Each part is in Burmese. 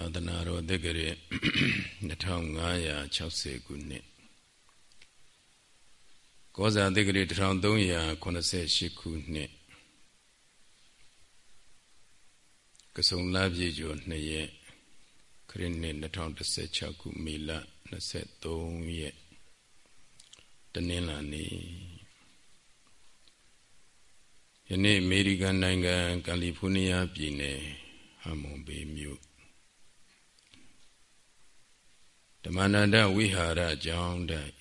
သာသနာတော်တက္ကရာ2560ခုနှစ်ကောဇာတက္ကရာ1388ခုနှစ်ကစုံလာပြည့်ကျော်2ရက်ခရစ်နှစ်2016ခုမေလ23ရက်တနင်္လာနေ့ယနေ့အမေရိကန်နိုင်ငံကယ်လီဖိုးနီးယားပြည်နယ်ဟမ်မွန်ဘေးမြို့ ဓမ္မန္တဝိဟာရကျောင်းတိုက်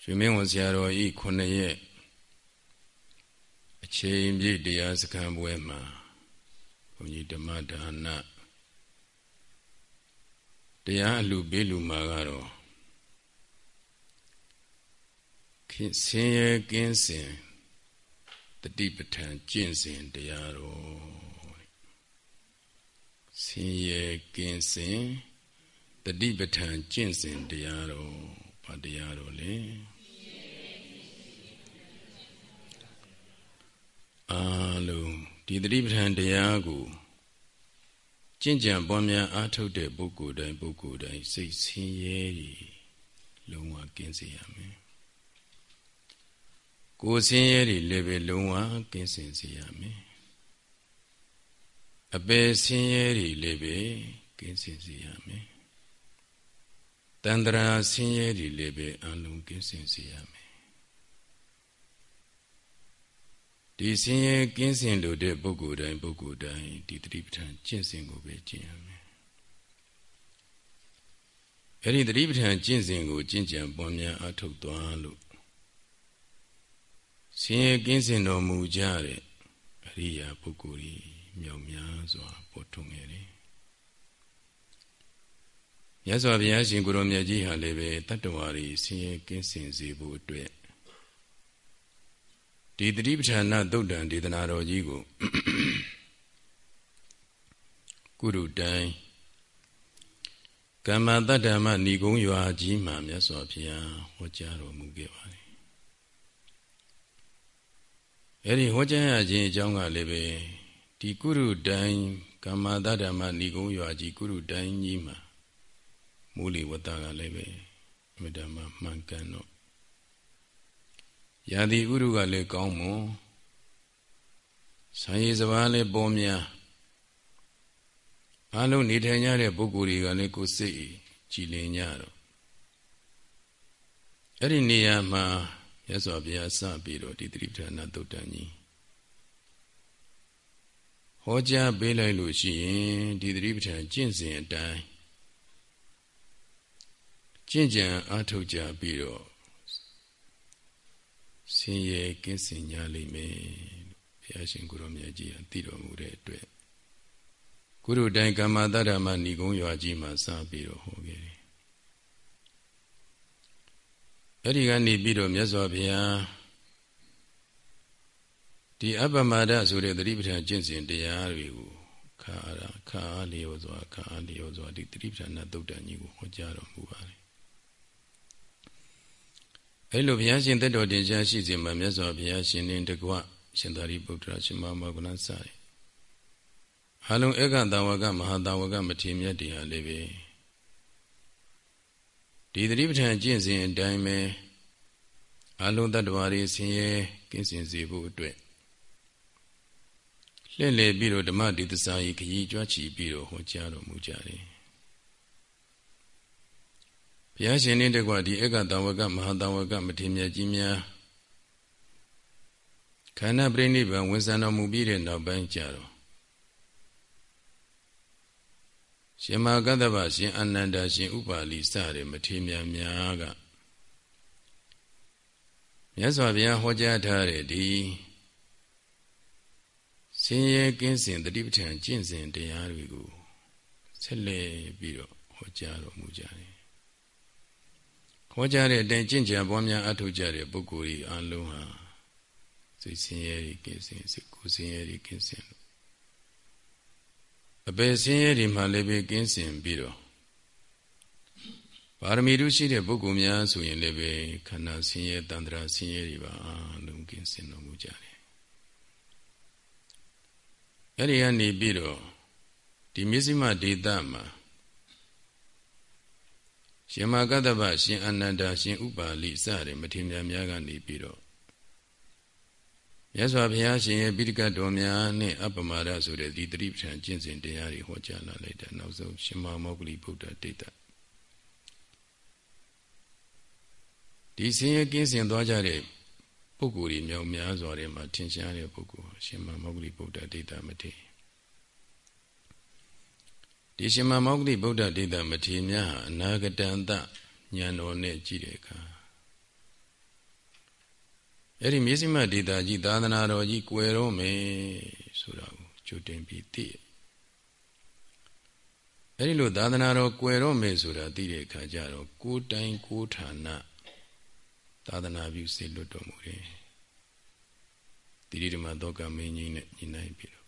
ရွှေမင်းဝန်ဆရာတော်ဤခုနှစ်ရက်အချိန်ပြည့်တရားစခန်းပွဲမှာဘုန်းကြီးဓမ္မဒါနတရားအလူပေးလူမှာကတော့ခင်ဆင်းရဲကင်းစင်တတိပဋ္ဌာန်ကျင့်စဉ်တရားတော် ဆင်းရဲကင်းစင်တတိပဋ္ဌာန်ကျင့်စဉ်တရားတော်ဘာတရားတော်လဲအာလုံးဒီတတိပဋ္ဌာန်တရားကိုကျင့်ကြံပွားများအားထုတ်တဲ့ပုဂ္ဂိုလ်တိုင်းပုဂ္ဂိုလ်တိုင်းစိတ်ဆင်းရဲကြီးလုံးဝကင်းစေရမယ်ကိုယ်ဆင်းရဲတွေလည်းပဲလုံးဝကင်းစင်စေရမယ် အပယ်ဆင်းရဲတွေလည်းပဲကင်းစင်စေရမယ်တန္တရာဆင်းရဲတွေလည်းပဲအလုံးကင်းစင်စေရမယ်ဒီဆင်းရဲကင်းစင်လို့တဲ့ပုဂ္ဂိုလ်တိုင်းပုဂ္ဂိုလ်တိုင်းဒီတတိပဋ္ဌာန်ကျင့်စဉ်ကိုပဲကျင့်ရမယ်အဲ့ဒီတတိပဋ္ဌာန်ကျင့်စဉ်ကိုကျင့်ကြံပွားများအထုတ်သွားလို့ဆင်းရဲကင်းစင်တော်မူကြတဲ့အရိယာပုဂ္ဂိုလ်ကြီး မြောက်များစွာပေါ်ထွန်းခဲ့တယ်မြတ်စွာဘုရားရှင်ကိုရောမြတ်ကြီးဟာလည်းပဲတတ္တဝါတွေဆင်းရဲကင်းစင်စေဖို့အတွက်ဒီတတိပဋ္ဌာနာသုတ်တံဒေသနာတော်ကြီးကိုကုရုတိုင်းကမ္မတတ္တမဏီကုံရွာကြီးမှာမြတ်စွာဘုရားဟောကြားတော်မူခဲ့ပါတယ်အဲ့ဒီဟောကြားရခြင်းအကြောင်းကလည်းပဲ ဒီကုရုတိုင်းကမ္မတဓမ္မဏီကုံရွာကြီးကုရုတိုင်းကြီးမှာမူလီဝတ္တကလည်းပဲအမြဲတမ်းမှန်ကန်တော့ရာသီဥရုကလည်းကောင်းမွန်ဆံရည်စပါးလည်းပေါ်များအလုံးနေထိုင်ကြတဲ့ပုဂ္ဂိုလ်တွေကလည်းကိုယ်စိတ်ကြည်လင်ကြတော့အဲ့ဒီနေရာမှာရသော်ဘုရားစပြီးတော့ဒီတိပဋ္ဌာနာသုတ်တန်ကြီး ဟောကြားပေးလိုက်လို့ရှိရင်ဒီတိပဋ္ဌာန်ကျင့်စဉ်အတိုင်းကျင့်ကြံအားထုတ်ကြပြီးတော့ဆင်းရဲကင်းစင်ကြလိမ့်မယ်ဘုရားရှင်ကိုရောမြတ်ကြီးကသိတော်မူတဲ့အတွက်ကုရုတိုင်ကမ္မတရမဏီကုံရွာကြီးမှာစပြီးတော့ဟောခဲ့တယ်အဲ့ဒီကနေပြီးတော့မြတ်စွာဘုရား ဒီအပ္ပမဒဆိုတဲ့သတိပဋ္ဌာန်ကျင့်စဉ်တရားတွေကိုခါရခါလျောစွာခါလျောစွာဒီသတိပဋ္ဌာန်သုတ်တန်ကြီးကိုဟောကြားတော်မူပါတယ်အဲ့လိုဘုရားရှင်တက်တော်တင်ရှားရှိစဉ်မှာမြတ်စွာဘုရားရှင်နှင့်တကွရှင်သာရိပုတ္တရာရှင်မမောဂလစတဲ့အလုံးဧကတဝကမဟာတဝကမထေမြတ်တရားလေးပဲဒီသတိပဋ္ဌာန်ကျင့်စဉ်အတိုင်းပဲအလုံးတ attva တွေဆင်းရဲကင်းစင်စေဖို့အတွက် လှည့်လည်ပြီးတော့ဓမ္မဒီသစာကြီးခရီးကြွားချီပြီးတော့ဟောကြားတော်မူကြတယ်ဘုရားရှင်နှင့်တကွဒီဧကတဝကမဟာတဝကမထေရမြတ်ကြီးများခန္ဓာပြိဋိဘံဝင်ဆံတော်မူပြီးတဲ့နောက်ပိုင်းကြတော့ရှင်မဂတ္တဗရှင်အနန္ဒာရှင်ဥပါလိစတဲ့မထေမြတ်များကမြတ်စွာဘုရားဟောကြားထားတဲ့ဒီ ဆင်းရဲကင်းစင်တတိပဋ္ဌာန်ကျင့်စဉ်တရားတွေကိုဆက်လက်ပြီးတော့ဟောကြားတော်မူကြတယ်ဟောကြားတဲ့အတိုင်းကျင့်ကြံပွားများအထောက်ကြတဲ့ပုဂ္ဂိုလ်ကြီးအလုံးဟာစိတ်ဆင်းရဲကင်းစင်စိတ်ကိုယ်ဆင်းရဲကင်းစင်လို့အပေဆင်းရဲတွေမှလည်းပဲကင်းစင်ပြီးတော့ပါရမီတို့ရှိတဲ့ပုဂ္ဂိုလ်များဆိုရင်လည်းပဲခန္ဓာဆင်းရဲတန္တရာဆင်းရဲတွေပါအလုံးကင်းစင်တော်မူကြတယ် အဲ့ဒီကနေပြီးတော့ဒီမြစ္စည်းမဒေသမှာရှင်မကတ္တဗရှင်အနန္ဒာရှင်ဥပါလိစတဲ့မထေရများကနေပြီးတော့မြတ်စွာဘုရားရှင်ရဲ့ပိဋကတ်တော်များနဲ့အပ္ပမဒဆိုတဲ့ဒီတတိပဋ္ဌာန်ကျင့်စဉ်တရားတွေဟောကြားလာလိုက်တဲ့နောက်ဆုံးရှင်မမောဂလိဗုဒ္ဓဒိဋ္ဌဒီဆင်းရဲကင်းစင်သွားကြတဲ့ ပုဂ္ဂိုလ်တွေမြောက်များစွာတွေမှာထင်ရှားတဲ့ပုဂ္ဂိုလ်ရှင်မမောဂလိဗုဒ္ဓဒိဋ္ဌမထေဒီရှင်မမောဂလိဗုဒ္ဓဒိဋ္ဌမထေများဟာအနာဂတန်တဉာဏ်တော်နဲ့ကြည့်တဲ့အခါအဲ့ဒီမျက်စိမှဒေတာကြီးသာသနာတော်ကြီးကွယ်တော့မယ်ဆိုတာကိုကြိုတင်ပြီးသိအဲ့ဒီလိုသာသနာတော်ကွယ်တော့မယ်ဆိုတာသိတဲ့အခါကျတော့ကိုယ်တိုင်ကိုယ်ဌာန သာသနာပြုစေလွတ်တော်မူတယ်တိရိဓမ္မသောကမင်းကြီးနဲ့ညီနိုင်ပြီတော့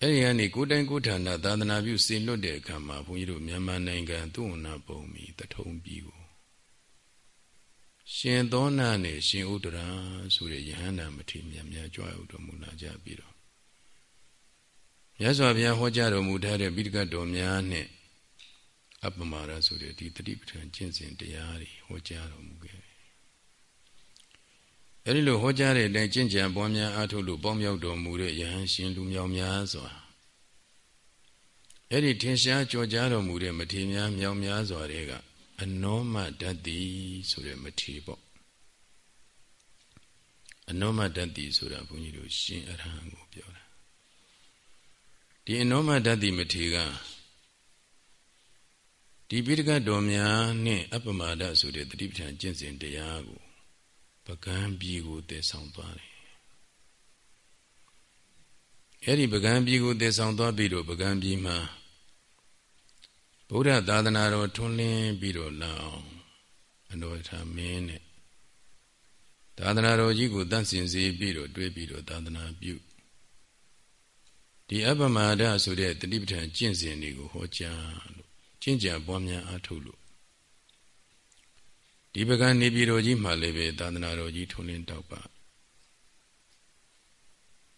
အဲ့ဒီကနေကိုယ်တိုင်ကိုယ်ဌာနသာသနာပြုစေလွတ်တဲ့အခါမှာဘုန်းကြီးတို့မြန်မာနိုင်ငံသုဝနာပုံမီတထုံပြည်ကိုရှင်သောနာနဲ့ရှင်ဥဒရာဆိုတဲ့ယဟန္တာမထေရမြတ်များကြွားရောက်တော်မူလာကြပြီးတော့မြတ်စွာဘုရားဟောကြားတော်မူထားတဲ့ပိဋကတ်တော်များနဲ့ အပ္ပမာရဆိုတဲ့ဒီတတိပဋ္ဌာန်ကျင့်စဉ်တရားတွေဟောကြားတော်မူခဲ့တယ်။အဲဒီလိုဟောကြားတဲ့အတိုင်းကျင့်ကြံပွားများအားထုတ်လို့ပေါင်းမြောက်တော်မူတဲ့ယဟန်ရှင်လူမြောင်များစွာအဲ့ဒီထင်ရှားကြော်ကြားတော်မူတဲ့မထေရများမြောင်များစွာတွေကအနောမတတ္တိဆိုတဲ့မထေပေါ့အနောမတတ္တိဆိုတာဘုန်းကြီးတို့ရှင်အရဟံကိုပြောတာဒီအနောမတတ္တိမထေက ဒီပိဋကတော်များနဲ့အပ္ပမာဒဆိုတဲ့တတိပဋ္ဌာန်ကျင့်စဉ်တရားကိုပကံပြည်ကိုတည်ဆောင်သွားတယ်အဲ့ဒီပကံပြည်ကိုတည်ဆောင်သွားပြီးတော့ပကံပြည်မှာဗုဒ္ဓသာသနာတော်ထွန်းလင်းပြီးတော့လာအောင်အတော်ထာမင်းနဲ့သာသနာတော်ကြီးကိုတန့်စင်စေပြီးတော့တွေးပြီးတော့သာသနာပြုဒီအပ္ပမာဒဆိုတဲ့တတိပဋ္ဌာန်ကျင့်စဉ်တွေကိုဟောကြားလို့ ကျင့်ကြံပွားများအားထုတ်လို့ဒီပကံနေပြည်တော်ကြီးမှာလည်းပဲသာသနာတော်ကြီးထွန်းလင်းတောက်ပါ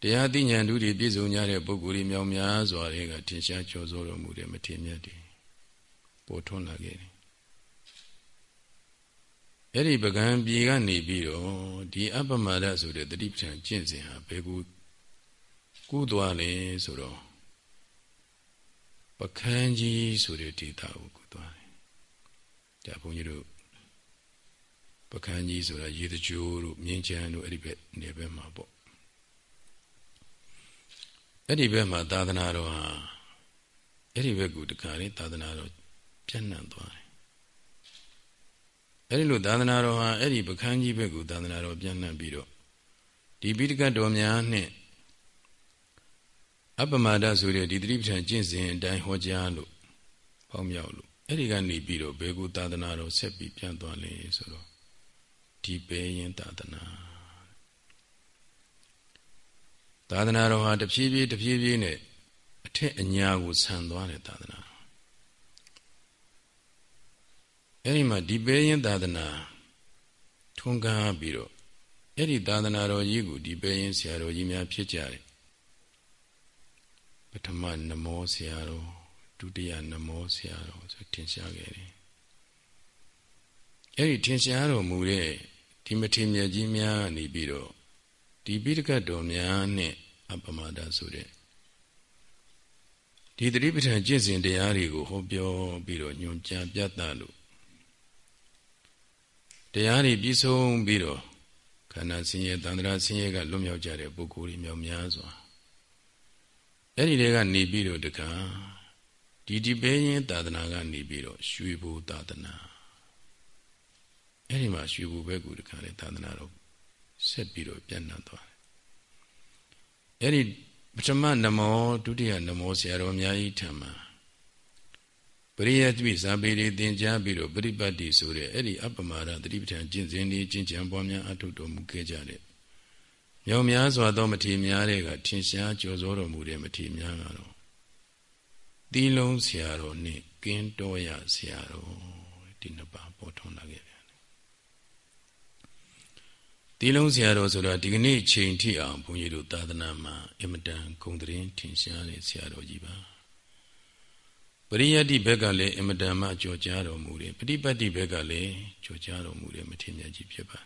တရားသိဉာဏ်ဓုတွေပြည့်စုံကြတဲ့ပုဂ္ဂိုလ်တွေမြောင်များစွာတွေကထင်ရှားကျော်စောတော်မူတဲ့မထေရမြတ်တွေပေါ်ထွန်းလာခဲ့တယ်အဲ့ဒီပကံပြေကနေပြီးတော့ဒီအပ္ပမဒဆိုတဲ့တတိပဋ္ဌာန်ကျင့်စဉ်ဟာဘယ်ကူကူးသွားလဲဆိုတော့ ပကံကြီးဆိုတဲ့ဒေတာကိုကူးသွားတယ်ဒါဘုန်းကြီးတို့ပကံကြီးဆိုတာရေတကြိုးတို့မြင်းချမ်းတို့အဲ့ဒီဘက်နေဘက်မှာပေါ့အဲ့ဒီဘက်မှာသာသနာတော်ဟာအဲ့ဒီဘက်ကူတခါလေးသာသနာတော်ပြန့်နှံ့သွားတယ်အဲ့ဒီလိုသာသနာတော်ဟာအဲ့ဒီပခန်းကြီးဘက်ကိုသာသနာတော်ပြန့်နှံ့ပြီးတော့ဒီပိဋကတ်တော်များနဲ့ အပ္ပမဒဆိုတဲ့ဒီတိပဋ္ဌာန်ကျင့်စဉ်အတိုင်းဟောကြားလို့ပေါင်းမြောက်လို့အဲ့ဒီကနေပြီးတော့ဘယ်ကိုသာသနာတော်ဆက်ပြီးပြန့်သွားလဲဆိုတော့ဒီပဲရင်သာသနာသာသနာတော်ဟာတဖြည်းဖြည်းတဖြည်းဖြည်းနဲ့အထက်အညာကိုဆန်သွားတဲ့သာသနာအဲ့ဒီမှာဒီပဲရင်သာသနာထွန်းကားပြီးတော့အဲ့ဒီသာသနာတော်ကြီးကိုဒီပဲရင်ဆရာတော်ကြီးများဖြစ်ကြတယ်ပ ထမနမောဆရာတော်ဒုတိယနမောဆရာတော်ဆိုထင်ရှားခဲ့တယ်အဲ့ဒီထင်ရှားတော်မူတဲ့ဒီမထေမြတ်ကြီးများနေပြီးတော့ဒီပိဋကတ်တော်များနဲ့အပမဒဆိုတဲ့ဒီတတိပဋ္ဌာန်ကျင့်စဉ်တရားတွေကိုဟောပြောပြီးတော့ညွန်ကြားပြသလို့တရားတွေပြီးဆုံးပြီးတော့ခန္ဓာဆင်းရဲတန္တရာဆင်းရဲကလွတ်မြောက်ကြတဲ့ပုဂ္ဂိုလ်တွေမြောက်များစွာ အဲ့ဒီတွေကနေပြီးတော့တခါဒီဒီပဲရင်သာသနာကနေပြီးတော့ရွှေဘူသာသနာအဲ့ဒီမှာရွှေဘူဘက်ကူတခါလေသာသနာတော့ဆက်ပြီးတော့ပြန်နှံ့သွားတယ်အဲ့ဒီပထမနမောဒုတိယနမောဆရာတော်အများကြီးထံမှာပရိယတ်ပိဇာပေတွေသင်ကြားပြီးတော့ပရိပတ်တိဆိုတဲ့အဲ့ဒီအပ္ပမာဒတတိပဋ္ဌာန်ကျင့်စဉ်လေးကျင့်ကြံပွားများအထုတော်မူခဲ့ကြတဲ့ မြောင်များစွာသောမထေများတွေကထင်ရှားကြော်စောတော်မူတဲ့မထေများကတော့သီလုံးဆရာတော်နဲ့ကင်းတော်ရဆရာတော်ဒီနှစ်ပါးပေါ်ထွန်းလာခဲ့ပြန်တယ်တီလုံးဆရာတော်ဆိုတာဒီကနေ့ချိန်ထိအောင်ဘုန်းကြီးတို့သာသနာမှာအင်မတန်ဂုဏ်သတင်းထင်ရှားတဲ့ဆရာတော်ကြီးပါပရိယတ်တိဘက်ကလည်းအင်မတန်မှကြော်ကြားတော်မူတယ်ပฏิပတ်တိဘက်ကလည်းကြော်ကြားတော်မူတယ်မထင်မြတ်ကြီးဖြစ်ပါ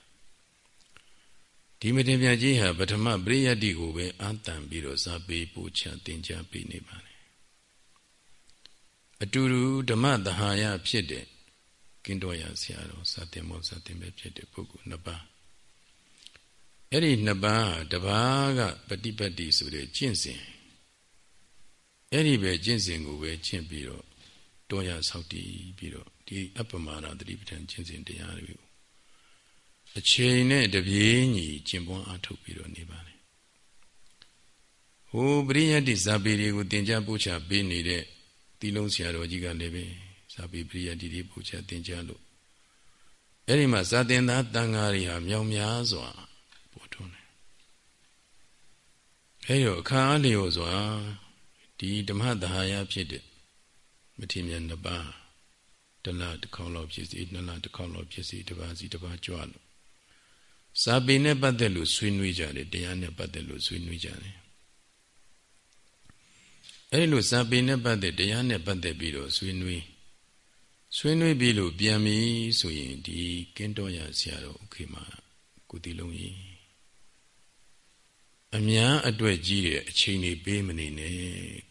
ဒီမထင်မြတ်ကြီးဟာပထမပရိယတ်တိကိုပဲအာတန်ပြီးတော့ဇာပေပို့ချသင်ကြားပေးနေပါတယ်အတူတူဓမ္မသဟာယဖြစ်တဲ့ကင်းတော်ရဆရာတော်စတင်မောစတင်ပဲဖြစ်တဲ့ပုဂ္ဂိုလ်နှစ်ပါးအဲ့ဒီနှစ်ပါးတပါးကပฏิပတ်တိဆိုတဲ့ကျင့်စဉ်အဲ့ဒီပဲကျင့်စဉ်ကိုပဲကျင့်ပြီးတော့တောရဆောက်တည်ပြီးတော့ဒီအပ္ပမာဏတတိပဋ္ဌာန်ကျင့်စဉ်တရားတွေကို အချိန်နဲ့တပြေးညီကျင့်ပွားအားထုတ်ပြီးတော့နေပါလေဟိုပရိယတ်တိဇာပေတွေကိုသင်ကြားပို့ချပေးနေတဲ့တီလုံးဆရာတော်ကြီးကလည်းပဲဇာပေပရိယတ်တိတွေပို့ချသင်ကြားလို့အဲ့ဒီမှာဇာတင်သားတန်ဃာတွေဟာမြောင်များစွာပို့ထုံးတယ်အဲ့တော့အခါအလျော်စွာဒီဓမ္မသဟာယဖြစ်တဲ့မထေမြတ်နှစ်ပါးတလားတစ်ခေါက်လောက်ဖြစ်စီနှစ်လားတစ်ခေါက်လောက်ဖြစ်စီတစ်ပါးစီတစ်ပါးကြွလို့ စာပေနဲ့ပတ်သက်လို့ဆွေးနွေးကြတယ်တရားနဲ့ပတ်သက်လို့ဆွေးနွေးကြတယ်အဲဒီလိုစာပေနဲ့ပတ်သက်တရားနဲ့ပတ်သက်ပြီးတော့ဆွေးနွေးဆွေးနွေးပြီးလို့ပြန်ပြီဆိုရင်ဒီကင်းတော်ရဆရာတော်ဥခေမာကုတိလုံးကြီးအများအတွက်ကြီးတဲ့အချိန်တွေပေးမနေနဲ့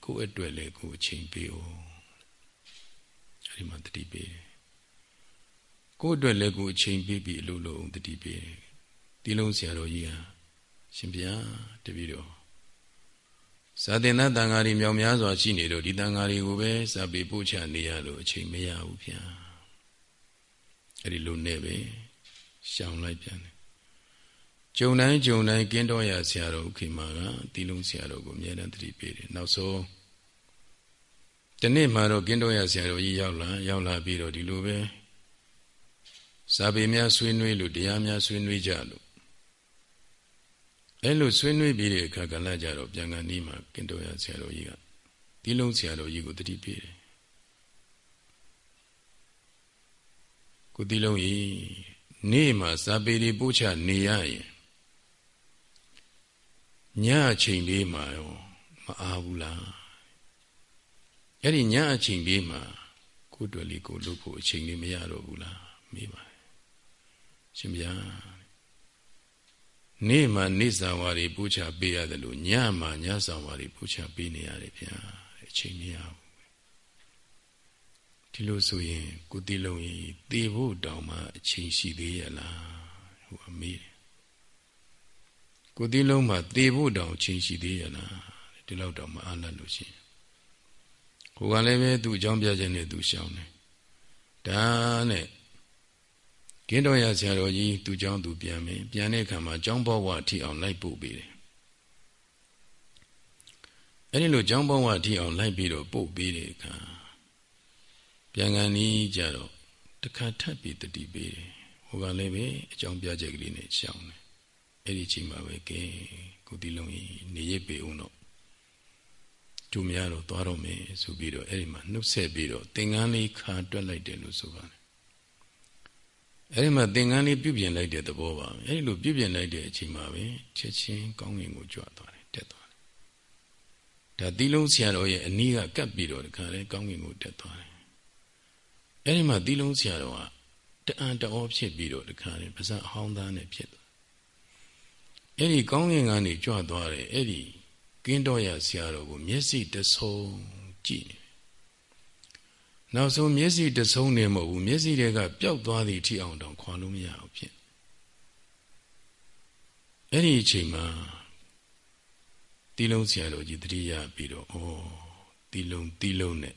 ကိုယ့်အတွက်လည်းကိုယ်အချိန်ပေးအောင်အဲဒီမှာတတိပေးတယ်ကိုယ့်အတွက်လည်းကိုယ်အချိန်ပေးပြီးအလုပ်လုပ်အောင်တတိပေးတယ် ဒီလုံးဆရာတော်ကြီးဟာရှင်ဗျာတပည့်တော်ဇာတင်တဲ့တန်ဃာတွေမြောင်များစွာရှိနေတော့ဒီတန်ဃာတွေကိုပဲစာပေပို့ချနေရလို့အချိန်မရဘူးဗျာအဲ့ဒီလိုနဲ့ပဲရှောင်လိုက်ပြန်တယ်ဂျုံတိုင်းဂျုံတိုင်းကင်းတော်ရဆရာတော်ဥခိမာကတီလုံးဆရာတော်ကိုအမြဲတမ်းတတိပေးတယ်နောက်ဆုံးဒီနေ့မှတော့ကင်းတော်ရဆရာတော်ကြီးရောက်လာရောက်လာပြီးတော့ဒီလိုပဲစာပေများဆွေးနွေးလို့တရားများဆွေးနွေးကြလို့ အဲလိုဆွေးနွေးပြီးတဲ့အခါကလည်းကြတော့ပြန်ကန်ဒီမှာကင်တော်ရဆရာတော်ကြီးကဒီလုံးဆရာတော်ကြီးကိုတတိပေးတယ်ကိုဒီလုံးကြီးနေ့မှာဇာပေတွေပို့ချနေရရင်ညအချိန်လေးမှာရောမအားဘူးလားအဲ့ဒီညအချိန်လေးမှာကိုယ်တွေ့လေးကိုလုပ်ဖို့အချိန်လေးမရတော့ဘူးလားမေးပါတယ်ရှင်ဗျာ နေ့မှနေ့စာဝါတွေပူချပေးရတယ်လို့ညမှညစာဝါတွေပူချပေးနေရတယ်ဗျာအချိန်မရဘူးဒီလိုဆိုရင်ကိုတိလုံးကြီးသေဖို့တောင်မှအချိန်ရှိသေးရလားဟိုအမေးတယ်ကိုတိလုံးမှသေဖို့တောင်အချိန်ရှိသေးရလားဒီလောက်တောင်မအားလတ်လို့ရှိရင်ကိုကလည်းပဲသူ့အကြောင်းပြခြင်းနဲ့သူရှောင်းတယ်ဒါနဲ့ ကင်းတော်ရဆရာတော်ကြီးသူเจ้าသူပြန်မယ်ပြန်တဲ့အခါမှာเจ้าဘဝအထိအောင်လိုက်ပို့ပေးတယ်အဲ့ဒီလိုเจ้าဘဝအထိအောင်လိုက်ပြီးတော့ပို့ပေးတဲ့အခါပြန်ကန်ဤကြတော့တခါထပ်ပြီးတတိပေးတယ်ဟိုကလည်းပဲအကြောင်းပြချက်ကလေးနဲ့ရှောင်းတယ်အဲ့ဒီချိန်မှာပဲကဲကိုတိလုံးကြီးနေရပေအောင်တော့သူများတော့သွားတော့မယ်ဆိုပြီးတော့အဲ့ဒီမှာနှုတ်ဆက်ပြီးတော့သင်္ကန်းလေးခါတွက်လိုက်တယ်လို့ဆိုပါတယ် အဲ့ဒီမှာသင်္ကန်းလေးပြုပြင်လိုက်တဲ့သဘောပါအဲ့ဒီလိုပြုပြင်လိုက်တဲ့အချိန်မှာပဲချက်ချင်းကောင်းကင်ကိုကြွသွားတယ်တက်သွားတယ်ဒါသီလုံးဆရာတော်ရဲ့အနီးကကပ်ပြီးတော့ဒီခါလဲကောင်းကင်ကိုတက်သွားတယ်အဲ့ဒီမှာသီလုံးဆရာတော်ကတအံတအောဖြစ်ပြီးတော့ဒီခါလဲပါဇက်အဟောင်းသားနဲ့ဖြစ်သွားအဲ့ဒီကောင်းကင်ကနေကြွသွားတယ်အဲ့ဒီကင်းတော်ရဆရာတော်ကိုမျက်စိတဆုံကြည့်နေ နောက်ဆုံးမျက်စိတဆုံးနေမဟုတ်ဘူးမျက်စိတွေကပျောက်သွားသည့်အထိအောင်တောင်ခွာလို့မရဘူးဖြစ်အဲ့ဒီအချိန်မှာတီလုံးဆရာတော်ကြီးတတိယပြီးတော့ဩတီလုံးတီလုံးနဲ့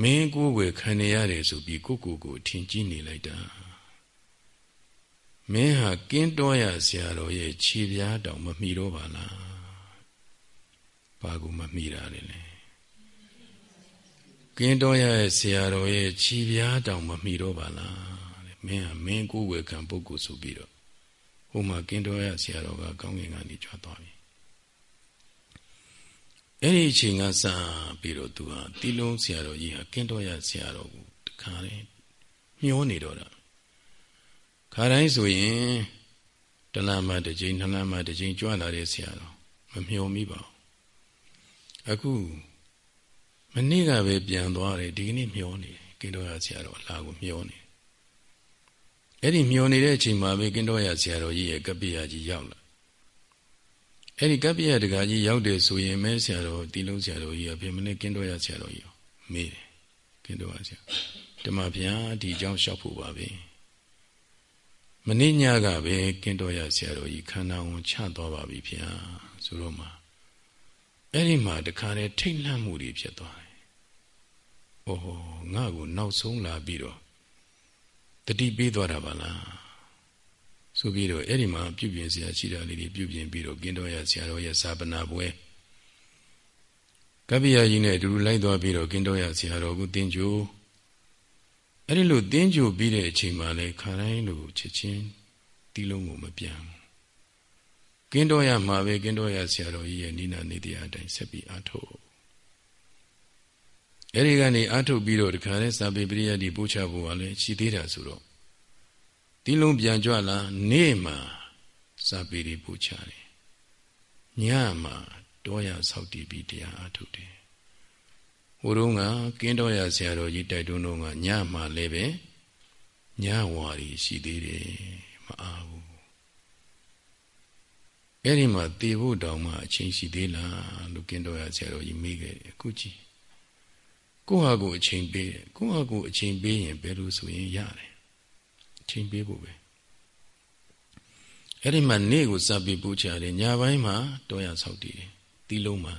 မင်းကိုယ်ွယ်ခံနေရတယ်ဆိုပြီးကိုကိုကိုထင်ကြီးနေလိုက်တာမင်းဟာကင်းတော်ရဆရာတော်ရဲ့ခြေပြားတောင်မမိတော့ပါလားဘာကူမမိတာလဲ ကင်းတော်ရဲ့ဆရာတော်ရဲ့ခြီးပြားတောင်မမိတော့ပါလားတဲ့မင်းကမင်းကိုယ်ဝေခံပုဂ္ဂိုလ်ဆိုပြီးတော့ဟိုမှာကင်းတော်ရဲ့ဆရာတော်ကကောင်းကင်ကနေကြွသွားပြီအဲ့ဒီအချိန်ကစပြီးတော့သူဟာတီလုံးဆရာတော်ကြီးဟာကင်းတော်ရဲ့ဆရာတော်ကိုတခါလေမျောနေတော့တာခါတိုင်းဆိုရင်တလမှတစ်ချိန်နှစ်လမှတစ်ချိန်ကြွလာတဲ့ဆရာတော်မမျှော်မိပါဘူးအခု မနေ့ကပဲပြန်သွားတယ်ဒီကနေ့မျှော်နေတယ်ကင်းတော်ရဆရာတော်အလားကိုမျှော်နေအဲ့ဒီမျှော်နေတဲ့အချိန်မှာပဲကင်းတော်ရဆရာတော်ကြီးရဲ့ကပိယကြီးရောက်လာအဲ့ဒီကပိယတကာကြီးရောက်တယ်ဆိုရင်မဲဆရာတော်တီလုံးဆရာတော်ကြီးအပြင်မနေ့ကင်းတော်ရဆရာတော်ကြီးမေးတယ်ကင်းတော်ရဆရာဓမ္မဗျာဒီအကြောင်းလျှောက်ဖို့ပါပဲမနေ့ညကပဲကင်းတော်ရဆရာတော်ကြီးခန္ဓာဝန်ချသွားပါပြီဗျာဆိုတော့မှအဲ့ဒီမှာတခါတည်းထိတ်လန့်မှုတွေဖြစ်သွားတယ်။ အိုးငါ့ကိုနောက်ဆုံးလာပြီးတော့တတိပေးသွားတာပါလား။ဆိုပြီးတော့အဲ့ဒီမှာပြုပြင်စရာရှိတာလေးတွေပြုပြင်ပြီးတော့ကင်းတော်ရဆရာတော်ရဲ့စာပနာပွဲကပ္ပိယကြီးနဲ့အတူတူလိုက်သွားပြီးတော့ကင်းတော်ရဆရာတော်ကိုတင်းကြိုအဲ့ဒီလိုတင်းကြိုပြီးတဲ့အချိန်မှာလဲခါတိုင်းလိုချက်ချင်းတီးလုံးကိုမပြန်ဘူးကင်းတော်ရမှာပဲကင်းတော်ရဆရာတော်ကြီးရဲ့နိနာနေတရားအတိုင်းဆက်ပြီးအားထုတ် အဲဒီကနေအားထုတ်ပြီးတော့တခါလဲစာပေပရိယတ်ဒီပို့ချဖို့ကလည်းရှိသေးတာဆိုတော့ဒီလုံးပြန်ကြွလာနေ့မှာစာပေတွေပို့ချတယ်ညမှာတောရဆောက်တည်ပြီးတရားအားထုတ်တယ်ဟိုတုန်းကကင်းတော်ရဆရာတော်ကြီးတိုက်တွန်းတော့ကညမှာလည်းပဲညဝါရီရှိသေးတယ်မအားဘူးအဲ့ဒီမှာတည်ဖို့တောင်မှအချိန်ရှိသေးလားလို့ကင်းတော်ရဆရာတော်ကြီးမေးခဲ့တယ်အခုကြည့် ကိုဟာကိုအချိန်ပေးတယ်ကိုဟာကိုအချိန်ပေးရင်ဘယ်လိုဆိုရင်ရတယ်အချိန်ပေးဖို့ပဲအဲ့ဒီမှာနေ့ကိုစပ်ပြီးပူချတယ်ညပိုင်းမှာတောရဆောက်တည်တယ်တီးလုံးမှာ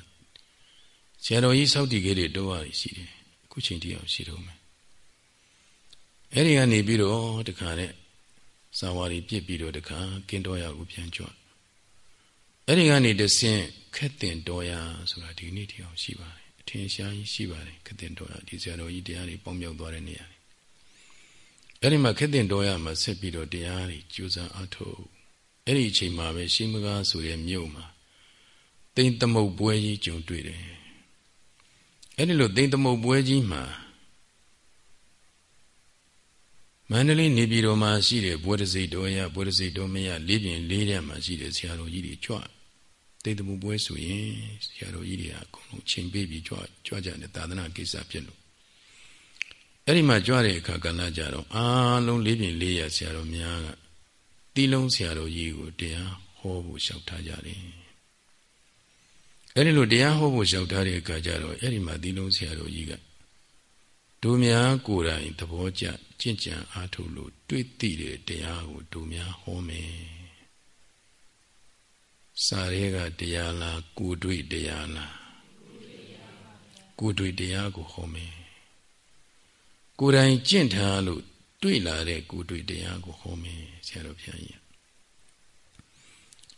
ဆရာတော်ကြီးဆောက်တည်ခဲ့တဲ့တောရရှိတယ်အခုချိန်တည်းအောင်ရှိတော့မယ်အဲ့ဒီကနေပြီးတော့တခါနဲ့စာဝါရီပြစ်ပြီးတော့တခါကင်းတော်ရကိုပြန်ကြွအဲ့ဒီကနေတဆင့်ခက်တင်တော်ရဆိုတာဒီနေ့ဒီအောင်ရှိပါတယ်အ ထင်ရှားကြီးရှိပါတယ်ခက်တင်တော်ရဒီဆရာတော်ကြီးတရားတွေပေါင်းမြောက်သွားတဲ့နေရာတွေအဲ့ဒီမှာခက်တင်တော်ရမှာဆက်ပြီးတော့တရားတွေကြိုးစားအားထုတ်အဲ့ဒီအချိန်မှာပဲရှိမကားဆိုတဲ့မြို့မှာတိမ်သမုတ်ပွဲကြီးကြုံတွေ့တယ်အဲ့ဒီလိုတိမ်သမုတ်ပွဲကြီးမှာမန္တလေးနေပြည်တော်မှာရှိတဲ့ဘွဲတစိတ်တော်ရဘွဲတစိတ်တော်မရလေးပြင်လေးထဲမှာရှိတဲ့ဆရာတော်ကြီးတွေကြွ တိတ်တမှုပွဲဆိုရင်ဆရာတော်ကြီးတွေကအကုန်လုံးချိန်ပေးပြီးကြွကြွကြတဲ့သာသနာကိစ္စဖြစ်လို့အဲ့ဒီမှာကြွတဲ့အခါကလည်းကြတော့အားလုံးလေးပြင်လေးရဆရာတော်များကတီးလုံးဆရာတော်ကြီးကိုတရားဟောဖို့လျှောက်ထားကြတယ်အဲ့ဒီလိုတရားဟောဖို့လျှောက်ထားတဲ့အခါကျတော့အဲ့ဒီမှာတီးလုံးဆရာတော်ကြီးကတို့များကိုယ်တိုင်သဘောကျကျင့်ကြံအားထုတ်လို့တွေ့သိတဲ့တရားကိုတို့များဟောမယ် စာရဲကတရားလားကိုတွေ့တရားလားကိုတွေ့တရားကိုဟောမယ်ကိုယ်တိုင်ကျင့်ထားလို့တွေ့လာတဲ့ကိုတွေ့တရားကိုဟောမယ်ဆရာတော်ဘုရားကြီး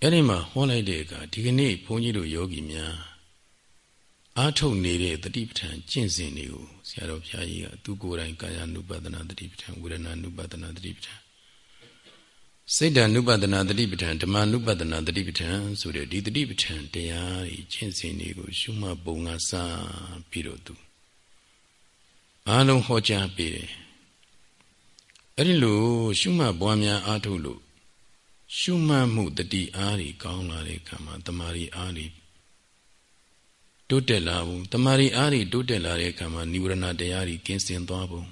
အဲ့ဒီမှာဟောလိုက်တဲ့အခါဒီကနေ့ဘုန်းကြီးတို့ယောဂီများအားထုတ်နေတဲ့တတိပဋ္ဌာန်ကျင့်စဉ်တွေကိုဆရာတော်ဘုရားကြီးကသူကိုယ်တိုင်ကာယ ानु ပဒနာတတိပဋ္ဌာန်ဝေဒနာ ानु ပဒနာတတိပဋ္ဌာန် စိတ်ဓာ ानु ပဒနာတတိပဋ္ဌာန်ဓမ္မ ानु ပဒနာတတိပဋ္ဌာန်ဆိုတဲ့ဒီတတိပဋ္ဌာန်တရားကြီးကျင့်စဉ်တွေကိုရှုမှတ်ပုံကစပြီးတော့သူအားလုံးဟောကြားပေးတယ်အဲ့ဒီလိုရှုမှတ်ပွားများအားထုတ်လို့ရှုမှတ်မှုတတိအားတွေကောင်းလာတဲ့အခါမှာတမာရီအားတွေတိုးတက်လာဘူးတမာရီအားတွေတိုးတက်လာတဲ့အခါမှာနိဝရဏတရားတွေကင်းစင်သွားပုံ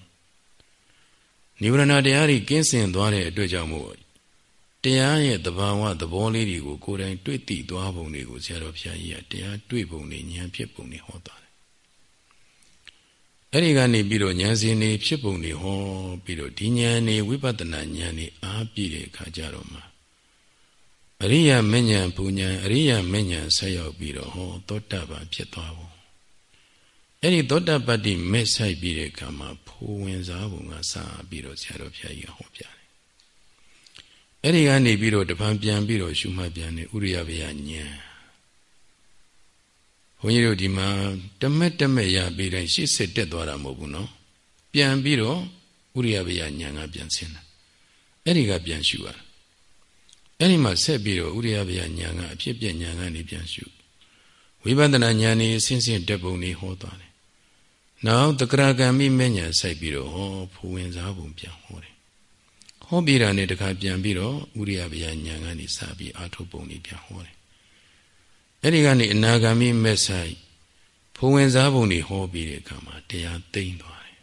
နိဝရဏတရားတွေကင်းစင်သွားတဲ့အတွက်ကြောင့်မို့ တရားရဲ့တဘာဝသဘောလေးတွေကိုကိုယ်တိုင်တွေ့သိသွားပုံတွေကိုဆရာတော်ဘုရားကြီးကတရားတွေ့ပုံတွေဉာဏ်ဖြစ်ပုံတွေဟောသွားတယ်အဲ့ဒီကနေပြီးတော့ဉာဏ်စဉ်တွေဖြစ်ပုံတွေဟောပြီးတော့ဒီဉာဏ်တွေဝိပဿနာဉာဏ်တွေအားပြည့်တဲ့အခါကျတော့မှအရိယာမဉ္ဇဉ်ဘုံဉဏ်အရိယာမဉ္ဇဉ်ဆက်ရောက်ပြီးတော့ဟောသောတာပန်ဖြစ်သွားပုံအဲ့ဒီသောတာပတ္တိမဲ့ဆိုင်ပြီးတဲ့အခါမှာဖိုးဝင်စားပုံကစပြီးတော့ဆရာတော်ဘုရားကြီးဟောပြတယ် အဲ့ဒီကနေပြီးတော့တပံပြန်ပြီးတော့ရှုမှတ်ပြန်တယ်ဥရိယဘယဉာဏ်ဘုန်းကြီးတို့ဒီမှာတမက်တမက်ရပြီးတိုင်းရှေ့ဆက်တက်သွားတာမဟုတ်ဘူးနော်ပြန်ပြီးတော့ဥရိယဘယဉာဏ်ကပြန်ဆင်းတာအဲ့ဒီကပြန်ရှုရတာအဲ့ဒီမှာဆက်ပြီးတော့ဥရိယဗျာညာကအဖြစ်ပြညာကနေပြန်ရှုဝိပဿနာညာနေဆင်းဆင်းတက်ပုံနေဟောသွားတယ်။နောက်တက္ကရာကံမိမဲ့ညာစိုက်ပြီးတော့ဟောဖူဝင်စားပုံပြန်ဟောတယ်။ ဟောပြီးတာနဲ့တခါပြန်ပြီးတော့ဥရိယဗျာညာကနေစပြီးအာထုပုံလေးပြန်ဟောတယ်အဲ့ဒီကနေအနာဂါမိမက်ဆိုင်ဘုံဝင်စားပုံတွေဟောပြီးတဲ့အခါမှာတရားသိမ့်သွားတယ်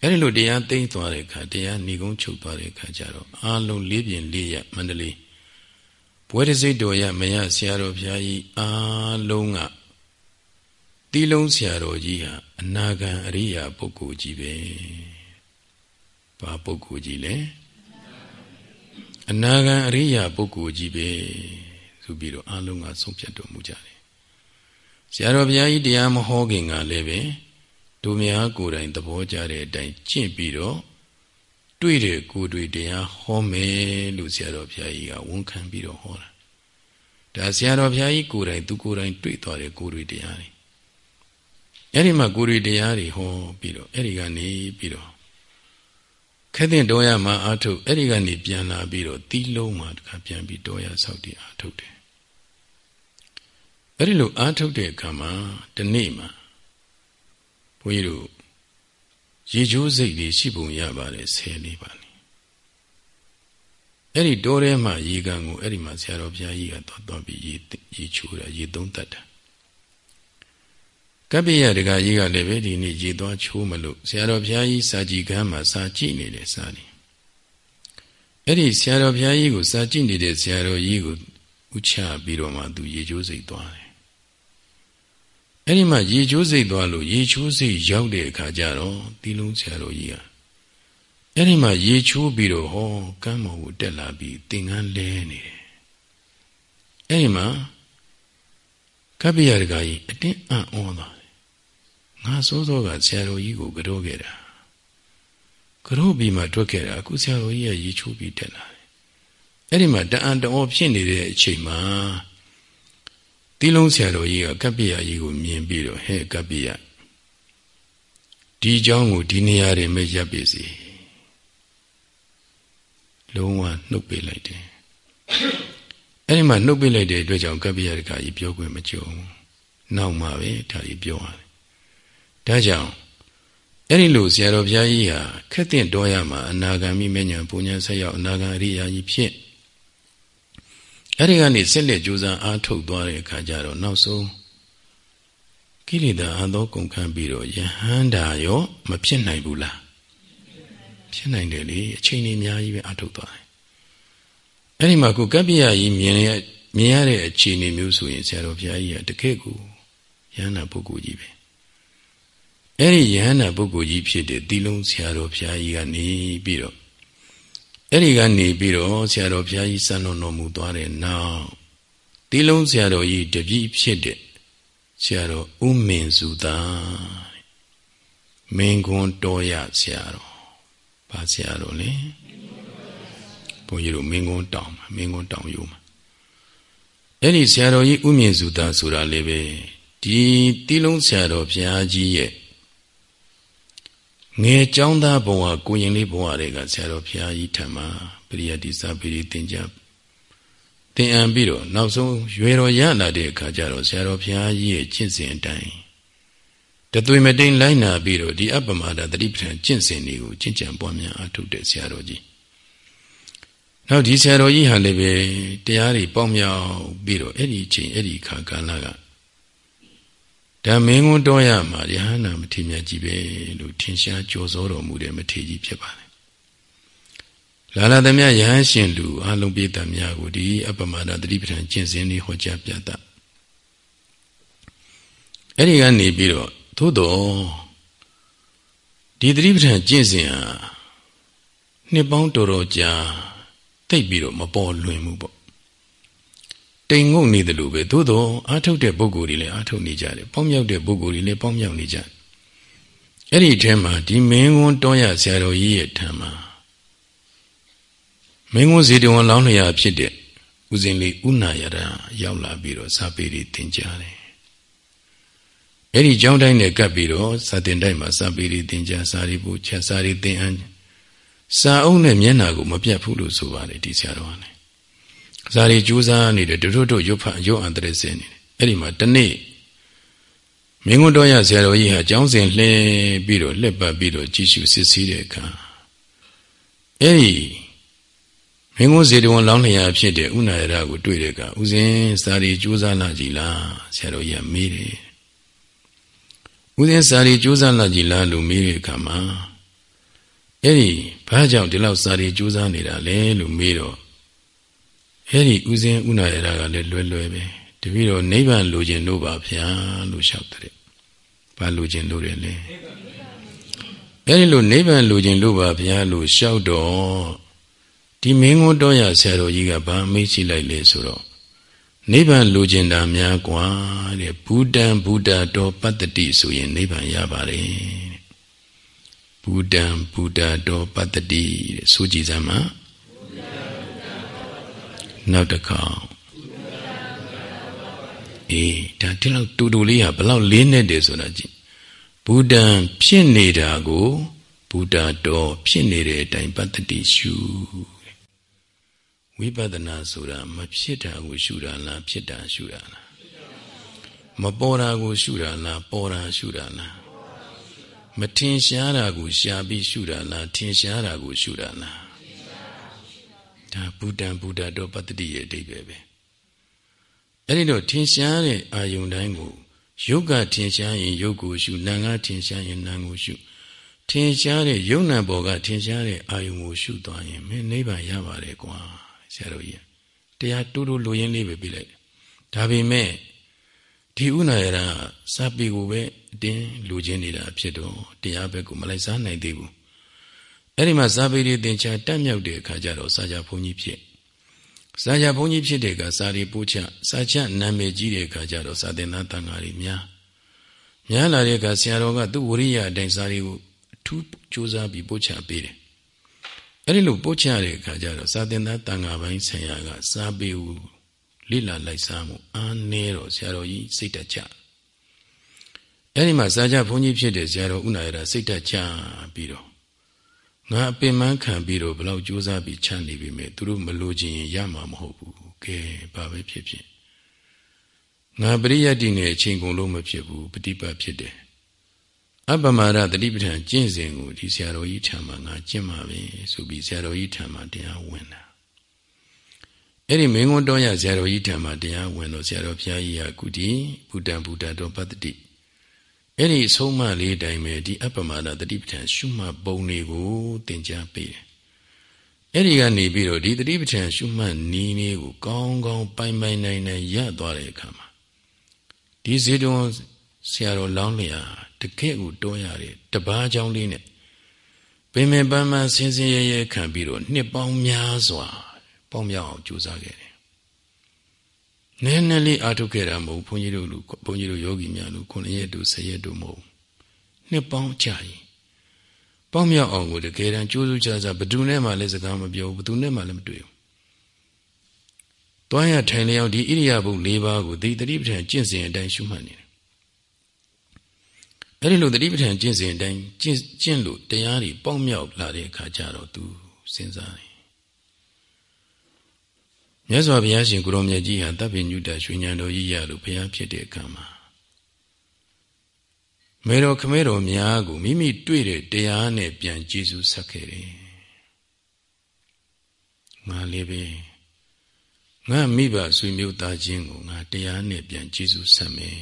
အဲ့ဒီလိုတရားသိမ့်သွားတဲ့အခါတရားဏီကုန်းချုပ်သွားတဲ့အခါကျတော့အာလုံးလေးပြင်လေးရမန္တလေးဘွဲတစိတ်တော်ရမရဆရာတော်ဘုရားကြီးအာလုံးကတီလုံးဆရာတော်ကြီးဟာအနာဂံအရိယာပုဂ္ဂိုလ်ကြီးပဲ ဘာပုဂ္ဂိုလ်ကြီးလဲအနာဂံအရိယာပုဂ္ဂိုလ်ကြီးပဲဆိုပြီးတော့အလုံးကဆုံးဖြတ်တော်မူကြတယ်ဆရာတော်ဘုရားကြီးတရားမဟောခင်ကလည်းပဲတို့များကိုယ်တိုင်သဘောကျတဲ့အတိုင်းကျင့်ပြီးတော့တွေ့တဲ့ကိုယ်တွေ့တရားဟောမယ်လို့ဆရာတော်ဘုရားကြီးကဝန်ခံပြီးတော့ဟောတာဒါဆရာတော်ဘုရားကြီးကိုယ်တိုင်သူကိုယ်တိုင်တွေ့သွားတဲ့ကိုယ်တွေ့တရားတွေအဲ့ဒီမှာကိုယ်တွေ့တရားတွေဟောပြီးတော့အဲ့ဒီကနေပြီးတော့ ခဲတဲ့တော်ရမှာအာထုတ်အဲ့ဒီကနေပြန်လာပြီးတော့တီးလုံးမှာတခါပြန်ပြီးတော်ရဆောက်တည်အာထုတ်တယ်အဲ့ဒီလိုအာထုတ်တဲ့အခါမှာဒီနေ့မှာဘုန်းကြီးတို့ရေချိုးစိတ်တွေရှိပုံရပါတယ်ဆယ်လေးပါနေအဲ့ဒီတောထဲမှာရေကန်ကိုအဲ့ဒီမှာဆရာတော်ဘုရားကြီးကသွားသွားပြီးရေရေချိုးတာရေသုံးတတ်တာ ကပ္ပိယတကကြီးကလည်းပဲဒီနေ့ရေသွားချိုးမလို့ဆရာတော်ဘုရားကြီးစာကြည့်ခန်းမှာစာကြည့်နေတယ်စာနေအဲ့ဒီဆရာတော်ဘုရားကြီးကိုစာကြည့်နေတဲ့ဆရာတော်ကြီးကိုဥချပြီးတော့မှသူရေချိုးစိတ်သွားတယ်အဲ့ဒီမှာရေချိုးစိတ်သွားလို့ရေချိုးစိတ်ရောက်တဲ့အခါကျတော့တီလုံးဆရာတော်ကြီးကအဲ့ဒီမှာရေချိုးပြီးတော့ဟောကမ်းမော်ကိုတက်လာပြီးသင်္ကန်းလဲနေတယ်အဲ့ဒီမှာကပ္ပိယတကကြီးအတင်းအံ့ဩသွားတယ် ငါစိုးစိုးကဆရာတော်ကြီးကိုကြောခဲ့တာကြောပြီးမှတွက်ခဲ့တာအခုဆရာတော်ကြီးကရေချိုးပြီးတက်လာတယ်အဲ့ဒီမှာတအံ့တော်ဖြစ်နေတဲ့အချိန်မှာတီးလုံးဆရာတော်ကြီးကကပ္ပိယကြီးကိုမြင်ပြီးတော့ဟဲ့ကပ္ပိယဒီเจ้าကိုဒီနေရာတွေမဲ့ရပ်ပြီစီလုံးဝနှုတ်ပေးလိုက်တယ်အဲ့ဒီမှာနှုတ်ပေးလိုက်တဲ့အတွက်ကြောင့်ကပ္ပိယတခါကြီးပြောခွင့်မကြုံနောက်မှပဲဒါကြီးပြောရတယ် ဒါကြောင့်အဲ့ဒီလိုဆရာတော်ဘုရားကြီးဟာခက်တဲ့တော်ရမှာအနာဂါမိမဉ္ဇဉ်ပူညာဆက်ရောက်အနာဂါအရိယာကြီးဖြစ်အဲ့ဒီကနေဆက်လက်ကြိုးစားအားထုတ်သွားတဲ့အခါကျတော့နောက်ဆုံးကိလေသာအသောကုန်ခံပြီးတော့ယဟန္တာရောမဖြစ်နိုင်ဘူးလားဖြစ်နိုင်တယ်လေအချိန်ကြီးအများကြီးပဲအားထုတ်သွားတယ်အဲ့ဒီမှာကိုကပ္ပိယကြီးမြင်ရမြင်ရတဲ့အခြေအနေမျိုးဆိုရင်ဆရာတော်ဘုရားကြီးကတကယ့်ကိုယဟန္တာပုဂ္ဂိုလ်ကြီးပဲ အဲ့ဒီယဟန္တာပုဂ္ဂိုလ်ကြီးဖြစ်တဲ့သီလုံးဆရာတော်ဘုရားကြီးကနေပြီးတော့အဲ့ဒီကနေပြီးတော့ဆရာတော်ဘုရားကြီးစံတော်တော်မူသွားတဲ့နောက်တီလုံးဆရာတော်ကြီးတပည့်ဖြစ်တဲ့ဆရာတော်ဥမင်စုသာမင်းကွန်းတော်ရဆရာတော်ဘာဆရာတော်လဲဘုန်းကြီးတို့မင်းကွန်းတောင်မင်းကွန်းတောင်ယူမှာအဲ့ဒီဆရာတော်ကြီးဥမြင့်စုသာဆိုတာလည်းပဲဒီတီလုံးဆရာတော်ဘုရားကြီးရဲ့ ငယ်ကျောင်းသားဘဝကိုရင်လေးဘဝတွေကဆရာတော်ဘုရားကြီးထံမှာပရိယတိစာပိရိသင်ကြားသင်အံပြီးတော့နောက်ဆုံးရွယ်တော်ရလာတဲ့အခါကျတော့ဆရာတော်ဘုရားကြီးရဲ့ကျင့်စဉ်အတိုင်းတသွေမတိန်လိုက်နာပြီးတော့ဒီအပ္ပမဒတတိပဋ္ဌာန်ကျင့်စဉ်တွေကိုကျင့်ကြံပွားများအထုတ်တဲ့ဆရာတော်ကြီးနောက်ဒီဆရာတော်ကြီးဟာလည်းပဲတရားတွေပေါင်းမြောက်ပြီးတော့အဲ့ဒီအချိန်အဲ့ဒီခါကာလက ဒါမင်းကွန်းတော်ရမှာရဟန္တာမထေမြတ်ကြီးပဲလို့ထင်ရှားကြော်စောတော်မူတဲ့မထေကြီးဖြစ်ပါတယ်လာလာသမျှယဟန်ရှင်လူအလုံးပိတ္တများကိုဒီအပမဒသတိပဋ္ဌာန်ကျင့်စဉ်လေးဟောကြားပြတာအဲ့ဒီကနေပြီးတော့သို့တော်ဒီသတိပဋ္ဌာန်ကျင့်စဉ်ဟာနှစ်ပေါင်းတော်တော်ကြာတိတ်ပြီးတော့မပေါ်လွင်ဘူးပေါ့ တိမ်ငုံနေတယ်လို့ပဲသို့တော့အာထုတ်တဲ့ပုဂ္ဂိုလ်တွေလည်းအာထုတ်နေကြတယ်ပေါင်းမြောက်တဲ့ပုဂ္ဂိုလ်တွေလည်းပေါင်းမြောက်နေကြတယ်အဲ့ဒီထဲမှာဒီမင်းကွန်းတောရဆရာတော်ကြီးရဲ့ထံမှာမင်းကွန်းဇေတဝန်လောင်းလျာဖြစ်တဲ့ဥစဉ်လေးဥနာယရာရောက်လာပြီးတော့စာပေတွေသင်ကြားတယ်အဲ့ဒီကျောင်းတိုင်းနဲ့ကပ်ပြီးတော့စာတင်တိုင်းမှာစာပေတွေသင်ကြားစာရီပူချက်စာရီသင်အန်းစာအုပ်နဲ့မျက်နာကိုမပြတ်ဘူးလို့ဆိုပါတယ်ဒီဆရာတော်ကလည်း ဇာတိကြိုးစားနေတယ်တို့တို့ရုပ်ဖတ်ရုပ်အန္တရစင်နေတယ်အဲ့ဒီမှာတနေ့မင်းကွန်းတော်ရဆရာတော်ကြီးဟာကျောင်းစဉ်လှည့်ပြီးတော့လှက်ပတ်ပြီးတော့ကြည်ရှုစစ်ဆေးတဲ့အခါအဲ့ဒီမင်းကိုဇေတဝန်လောင်းလျာဖြစ်တဲ့ဥနာယရကိုတွေ့တဲ့အခါဥစဉ်စာရီကြိုးစားလာကြည်လားဆရာတော်ကြီးကမေးတယ်ဥစဉ်စာရီကြိုးစားလာကြည်လားလို့မေးတဲ့အခါမှာအဲ့ဒီဘာကြောင့်ဒီလောက်စာရီကြိုးစားနေတာလဲလို့မေးတော့ အဲ့ဒီဥစဉ်ဥနာယရကလည်းလွယ်လွယ်ပဲတပည့်တော်နိဗ္ဗာန်လိုချင်လို့ပါဗျာလို့လျှောက်တဲ့ဘာလိုချင်လို့တယ်လဲအဲ့ဒီလိုနိဗ္ဗာန်လိုချင်လို့ပါဗျာလို့လျှောက်တော့ဒီမင်းကိုတော့ရဆရာတော်ကြီးကဘာမေးကြည့်လိုက်လဲဆိုတော့နိဗ္ဗာန်လိုချင်တာများกว่าတဲ့ဘူတံဘူတာတော်ပတ္တိဆိုရင်နိဗ္ဗာန်ရပါတယ်ဘူတံဘူတာတော်ပတ္တိတဲ့ဆိုကြည်စမ်းမှာ နောက်တစ်ခေါက်အေးဒါဒီလောက်တူတူလေးဟာဘလောက်လေးနဲ့တယ်ဆိုတာကြည့်ဘူတံဖြစ်နေတာကိုဘူတာတော်ဖြစ်နေတဲ့အတိုင်းပတ္တိရှုဝိပဿနာဆိုတာမဖြစ်တာကိုရှုတာလားဖြစ်တာရှုတာလားမပေါ်တာကိုရှုတာလားပေါ်တာရှုတာလားမထင်ရှားတာကိုရှားပြီးရှုတာလားထင်ရှားတာကိုရှုတာလား ဒါဘူတံဘူတာတော့ပတ္တိရဲ့အဓိပ္ပာယ်ပဲအဲ့ဒီတော့ထင်ရှားတဲ့အာယုန်တိုင်းကိုယုတ်ကထင်ရှားရင်ယုတ်ကိုရှုနာငါထင်ရှားရင်နာကိုရှုထင်ရှားတဲ့ယုံနာဘောကထင်ရှားတဲ့အာယုန်ကိုရှုသွားရင်မင်းနိဗ္ဗာန်ရပါတယ်ကွာဆရာတော်ကြီးတရားတူတူလိုရင်းလေးပဲပြလိုက်ဒါပေမဲ့ဒီဥနာယရာစာပေကိုပဲအတင်းလူချင်းနေတာဖြစ်တော့တရားဘက်ကိုမလိုက်စားနိုင်သေးဘူး အဲ့ဒီမှာစာပေတွေသင်ချာတက်မြောက်တဲ့အခါကျတော့စာကြဘုန်းကြီးဖြစ်စာကြဘုန်းကြီးဖြစ်တဲ့ကစာရီပို့ချစာချနာမည်ကြီးတဲ့အခါကျတော့စာသင်သားတန်ဃာတွေများများလာတဲ့အခါဆရာတော်ကသူ့ဝရိယအတိုင်းစာရီကိုအထူးကြိုးစားပြီးပို့ချပေးတယ်အဲ့ဒီလိုပို့ချတဲ့အခါကျတော့စာသင်သားတန်ဃာပိုင်းဆရာကစာပေကိုလိလာလိုက်စားမှုအားနည်းတော့ဆရာတော်ကြီးစိတ်တကြအဲ့ဒီမှာစာကြဘုန်းကြီးဖြစ်တဲ့ဆရာတော်ဥနာရတာစိတ်တကြပြီးတော့ ငါအပင်မခံပြီးတော့ဘလောက်ကြိုးစားပြီးချနေပြီမဲ့သူတို့မလိုချင်ရင်ရမှာမဟုတ်ဘူးကဲဘာပဲဖြစ်ဖြစ်ငါပရိယတ်တိနဲ့အချိန်ကုန်လို့မဖြစ်ဘူးပฏิပတ်ဖြစ်တယ်အပမာဒတတိပဋ္ဌာန်ကျင့်စဉ်ကိုဒီဆရာတော်ကြီးထံမှာငါကျင့်မှာပဲဆိုပြီးဆရာတော်ကြီးထံမှာတရားဝင်တာအဲ့ဒီမင်းကွန်းတော်ရဆရာတော်ကြီးထံမှာတရားဝင်တော့ဆရာတော်ဘုရားကြီးကကုတီဘုဒ္ဓဘုဒ္ဓတော်ပတ္တိ အဲ့ဒီဆုံးမလေးတိုင်းပဲဒီအပ္ပမဒတတိပဋ္ဌာန်ရှုမှတ်ပုံတွေကိုသင်ကြားပေးတယ်။အဲ့ဒီကနေပြီးတော့ဒီတတိပဋ္ဌာန်ရှုမှတ်နည်းလေးကိုကောင်းကောင်းပိုင်ပိုင်နိုင်နိုင်ရသွားတဲ့အခါမှာဒီဇေတဝန်ဆရာတော်လောင်းလျာတကယ့်ကိုတွန်းရတယ်တပားချောင်းလေးနဲ့ပင်ပင်ပန်းပန်းဆင်းဆင်းရဲရဲခံပြီးတော့နှစ်ပေါင်းများစွာ ပေါင်းမြောက်အောင်ကြိုးစားခဲ့ နည်းနည်းလေးအားထုတ်ခဲ့တာမဟုတ်ဘုန်းကြီးတို့လူဘုန်းကြီးတို့ယောဂီများလူ9ရက်တို့10ရက်တို့မဟုတ်နှစ်ပေါင်းကြာရင်ပေါင်းမြောက်အောင်ကိုတကယ်တမ်းကြိုးစိုးကြစားဘယ်သူနဲ့မှလည်းစကားမပြောဘူးဘယ်သူနဲ့မှလည်းမတွေ့ဘူးတွားရထိုင်လျောက်ဒီဣရိယာပု၄ပါးကိုဒီတတိပဋ္ဌာန်ကျင့်စဉ်အတိုင်းရှုမှတ်နေတယ်အဲ့ဒီလိုတတိပဋ္ဌာန်ကျင့်စဉ်အတိုင်းကျင့်ကျင့်လို့တရားတွေပေါင်းမြောက်လာတဲ့အခါကျတော့သူစဉ်းစားတယ် မြတ်စွာဘုရားရှင်ကိုရောမြတ်ကြီးဟာတပ်ပိညုတရွှေဉဏ်တော်ကြီးရလို့ဘုရားဖြစ်တဲ့အခါမှာမေတော်ခမဲတော်များကိုမိမိတွေ့တဲ့တရားနဲ့ပြန်ကျေစုဆက်ခဲ့တယ်။ငါလည်းပဲငါမိဘဆွေမျိုးသားချင်းကိုငါတရားနဲ့ပြန်ကျေစုဆက်မယ်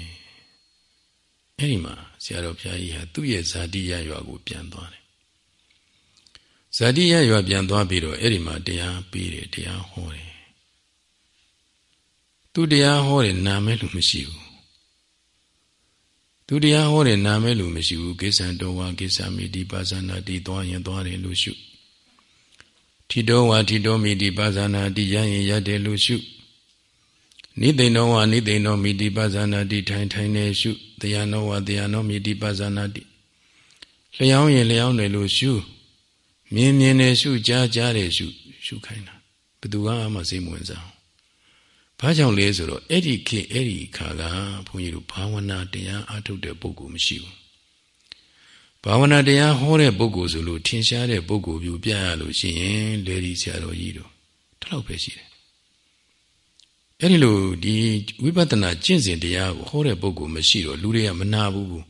။အဲဒီမှာဆရာတော်ဘုရားကြီးဟာသူ့ရဲ့ဇာတိရရွာကိုပြန်သွားတယ်။ဇာတိရရွာပြန်သွားပြီးတော့အဲ့ဒီမှာတရားပေးတယ်တရားဟောတယ် သူတရားဟောတယ်နာမဲလို့မရှိဘူးသူတရားဟောတယ်နာမဲလို့မရှိဘူးကိစ္စံတော်ဝါကိစ္စမိတိပါဇာနာတိသွားရင်သွားတယ်လို့ရှုထီတော်ဝါထီတော်မိတိပါဇာနာတိရရင်ရတယ်လို့ရှုနိသိဏောဝါနိသိဏောမိတိပါဇာနာတိထိုင်ထိုင်နေရှုတရားနောဝါတရားနောမိတိပါဇာနာတိလျှောင်းရင်လျှောင်းတယ်လို့ရှုမြင်မြင်နဲ့ရှုကြားကြားတယ်ရှုရှုခိုင်းတာဘယ်သူမှစိတ်မဝင်စား ဘာကြောင့်လဲဆိုတော့အဲ့ဒီခေအဲ့ဒီခါကဘုန်းကြီးတို့ဘာဝနာတရားအားထုတ်တဲ့ပုဂ္ဂိုလ်မရှိဘူးဘာဝနာတရားဟောတဲ့ပုဂ္ဂိုလ်ဆိုလို့ထင်ရှားတဲ့ပုဂ္ဂိုလ်ပြပြရလို့ရှိရင်လေဒီဆရာတော်ကြီးတို့တလောက်ပဲရှိတယ်အဲ့ဒီလိုဒီဝိပဿနာကျင့်စဉ်တရားကိုဟောတဲ့ပုဂ္ဂိုလ်မရှိတော့လူတွေကမနာဘူး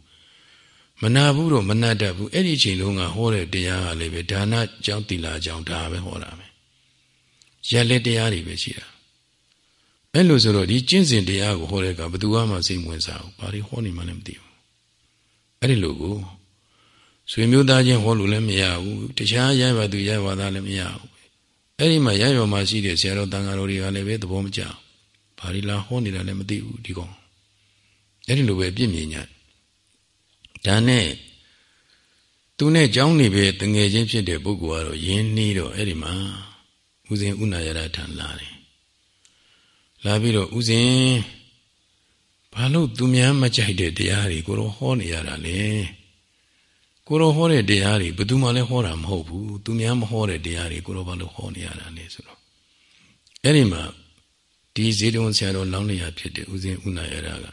မနာဘူးတော့မနာတတ်ဘူးအဲ့ဒီအချိန်လုံးကဟောတဲ့တရားကလည်းပဲဒါနကြောင့်တိလာကြောင့်ဒါပဲဟောတာပဲရက်လက်တရားတွေပဲရှိတာ အဲ့လိုဆိုတော့ဒီကျင့်စဉ်တရားကိုဟောတဲ့အခါဘယ်သူမှစိတ်ဝင်စားဘူးဘာတွေဟောနေမှလည်းမသိဘူးအဲ့ဒီလိုကိုဆွေမျိုးသားချင်းဟောလို့လည်းမရဘူးတခြားရိုက်ပါသူရိုက်ပါသားလည်းမရဘူးအဲ့ဒီမှာရိုက်ပါမှရှိတဲ့ဆရာတော်တန်ဃာတော်တွေကလည်းပဲသဘောမကျဘာတွေလာဟောနေတာလည်းမသိဘူးဒီကောင်အဲ့ဒီလိုပဲပြည့်မြင်ညာဒါနဲ့သူနဲ့ကြောင်းနေပဲတငယ်ချင်းဖြစ်တဲ့ပုဂ္ဂိုလ်ကတော့ယင်းနှီးတော့အဲ့ဒီမှာဥစဉ်ဥနာယရထံလာတယ် လာပြီးတော့ဥစဉ်ဘာလို့သူများမကြိုက်တဲ့တရားတွေကိုတော့ဟောနေရတာလဲကိုရောဟောတဲ့တရားတွေဘယ်သူမှလည်းဟောတာမဟုတ်ဘူးသူများမဟောတဲ့တရားတွေကိုရောဘာလို့ဟောနေရတာလဲဆိုတော့အဲ့ဒီမှာဒီဇေတဝန်ဆရာတော်လောင်းလျာဖြစ်တဲ့ဥစဉ်ဥနာယရက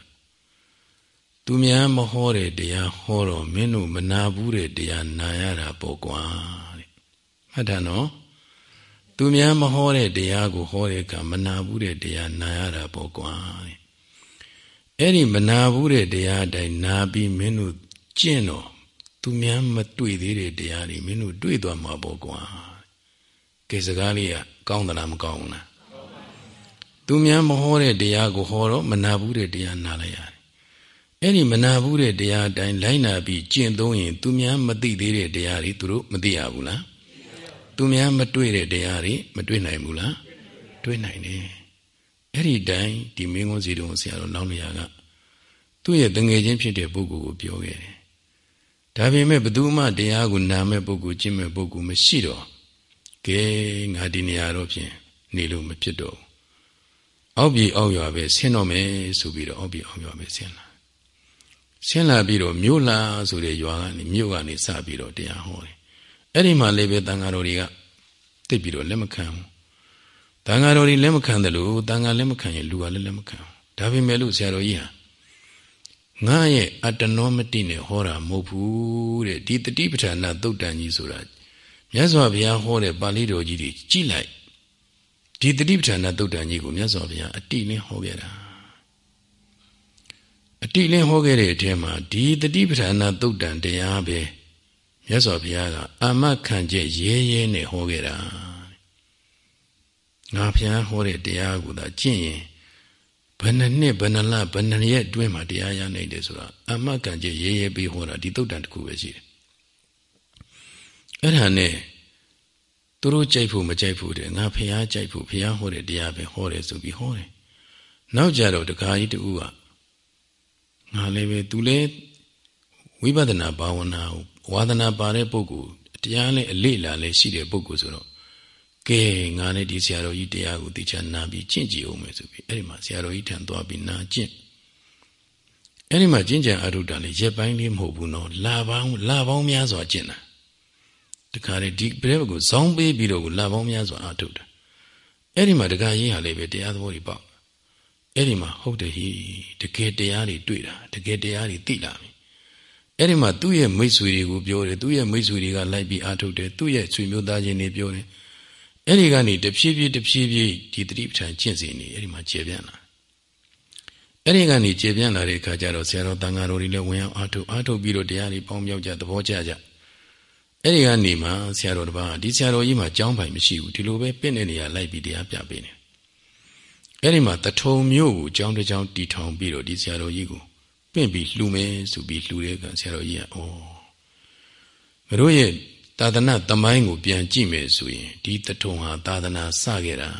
သူများမဟောတဲ့တရားဟောတော့မင်းတို့မနာဘူးတဲ့တရားနာရတာပေါ့ကွာတဲ့မှတ်တာနော် သူများမဟောတဲ့တရားကိုဟောတဲ့အခါမနာဘူးတဲ့တရားနာရတာပေါ့ကွာတဲ့အဲ့ဒီမနာဘူးတဲ့တရားအတိုင်းနာပြီးမင်းတို့ကျင့်တော့သူများမတွေ့သေးတဲ့တရားတွေမင်းတို့တွေ့သွားမှာပေါ့ကွာကဲစကားလေးကကောင်းသလားမကောင်းဘူးလားသူများမဟောတဲ့တရားကိုဟောတော့မနာဘူးတဲ့တရားနာလိုက်ရတယ်အဲ့ဒီမနာဘူးတဲ့တရားအတိုင်းလိုက်နာပြီးကျင့်သုံးရင် သူများမသိသေးတဲ့တရားတွေသူတို့မသိရဘူးလား သူများမတွေ့တဲ့တရားတွေမတွေ့နိုင်ဘူးလားတွေ့နိုင်တယ်အဲ့ဒီတိုင်းဒီမင်းကုန်းစီတုံဆရာတော်လောင်းလျာကသူ့ရဲ့တငယ်ချင်းဖြစ်တဲ့ပုဂ္ဂိုလ်ကိုပြောခဲ့တယ်ဒါပေမဲ့ဘသူမှတရားကိုနာမဲ့ပုဂ္ဂိုလ်ကျင့်မဲ့ပုဂ္ဂိုလ်မရှိတော့ကဲငါဒီနေရာတော့ဖြင့်နေလို့မဖြစ်တော့အောက်ပြေအောက်ရွာပဲဆင်းတော့မယ်ဆိုပြီးတော့အောက်ပြေအောက်ရွာပဲဆင်းလာဆင်းလာပြီးတော့မြို့လာဆိုတဲ့ရွာကနေမြို့ကနေစပြီးတော့တရားဟောတယ် အဲ့ဒီမှာလည်းပဲတန်ဃာတော်တွေကသိပြီးတော့လက်မခံဘူးတန်ဃာတော်တွေလက်မခံတယ်လို့တန်ဃာလက်မခံရင်လူကလည်းလက်မခံဘူးဒါပေမဲ့လို့ဆရာတော်ကြီးဟာငါရဲ့အတ္တနောမတိနဲ့ဟောတာမဟုတ်ဘူးတဲ့ဒီတတိပဋ္ဌာနာသုတ်တန်ကြီးဆိုတာမြတ်စွာဘုရားဟောတဲ့ပါဠိတော်ကြီးတွေကြည့်လိုက်ဒီတတိပဋ္ဌာနာသုတ်တန်ကြီးကိုမြတ်စွာဘုရားအတိလင်းဟောခဲ့တာအတိလင်းဟောခဲ့တဲ့အထဲမှာဒီတတိပဋ္ဌာနာသုတ်တန်တရားပဲ မြတ်စွာဘုရားကအာမခံချက်ရဲရဲနဲ့ဟောခဲ့တာငါဘုရားဟောတဲ့တရားကိုသာကျင့်ရင်ဘယ်နှစ်နှစ်ဘယ်နှလဘယ်နှရက်အတွင်းမှာတရားရနိုင်တယ်ဆိုတာအမကံကြီးရေးရေးပြီးဟောတာဒီတုတ်တန်တစ်ခုပဲရှိတယ်အဲ့ဒါနဲ့သူတို့ကြိုက်ဖို့မကြိုက်ဖို့တဲ့ငါဖះကြိုက်ဖို့ဖះဟောတဲ့တရားပဲဟောတယ်ဆိုပြီးဟောတယ်နောက်ကြတော့တခါကြီးတူကငါလည်းပဲသူလည်းဝိပဿနာဘာဝနာ ဝါဒနာပါတဲ့ပုဂ္ဂိုလ်တရားလည်းအလေးလာလည်းရှိတဲ့ပုဂ္ဂိုလ်ဆိုတော့ကဲငါလည်းဒီဆရာတော်ကြီးတရားကိုသိချာနာပြီးကျင့်ကြည့်အောင်မယ်ဆိုပြီးအဲ့ဒီမှာဆရာတော်ကြီးထံသွားပြီးနာကျင့်အဲ့ဒီမှာကျင့်ကြံအထုတာလေရက်ပိုင်းလေးမဟုတ်ဘူးနော်လာပေါင်းလာပေါင်းများစွာကျင့်တာတခါလေဒီပြဲဘကိုဇောင်းပေးပြီးတော့ကိုလာပေါင်းများစွာအထုတာအဲ့ဒီမှာတခါရေးဟာလေးပဲတရားသဘောကြီးပေါ့အဲ့ဒီမှာဟုတ်တယ်ဟိတကယ်တရားတွေတွေ့တာတကယ်တရားတွေသိလာပြီ အဲ့ဒီမှာသူ့ရဲ့မိတ်ဆွေတွေကိုပြောတယ်သူ့ရဲ့မိတ်ဆွေတွေကလိုက်ပြီးအားထုတ်တယ်သူ့ရဲ့ဆွေမျိုးသားချင်းတွေပြောတယ်အဲ့ဒီကနေတဖြည်းဖြည်းတဖြည်းဖြည်းဒီတတိပဋ္ဌာန်ကျင့်စဉ်နေအဲ့ဒီမှာကျေပြန့်လာအဲ့ဒီကနေကျေပြန့်လာတဲ့အခါကျတော့ဆရာတော်တန်ဃာတော်တွေလည်းဝင်အောင်အားထုတ်အားထုတ်ပြီးတော့တရားတွေပေါင်းမြောက်ကြသဘောကျကြအဲ့ဒီကနေမှဆရာတော်တစ်ပါးဒီဆရာတော်ကြီးမှာကြောင်းပိုင်မရှိဘူးဒီလိုပဲပြင့်တဲ့နေရာလိုက်ပြီးတရားပြပေးနေအဲ့ဒီမှာတထုံမျိုးကိုကြောင်းတစ်ကြောင်းတီထောင်ပြီးတော့ဒီဆရာတော်ကြီးကို ပင့်ပြီးလှူမယ်ဆိုပြီးလှူတဲ့ကဆရာတော်ကြီးကဩမတို့ရဲ့သာသနာတမိုင်းကိုပြန်ကြည့်မယ်ဆိုရင်ဒီတထုံဟာသာသနာစခဲ့တာ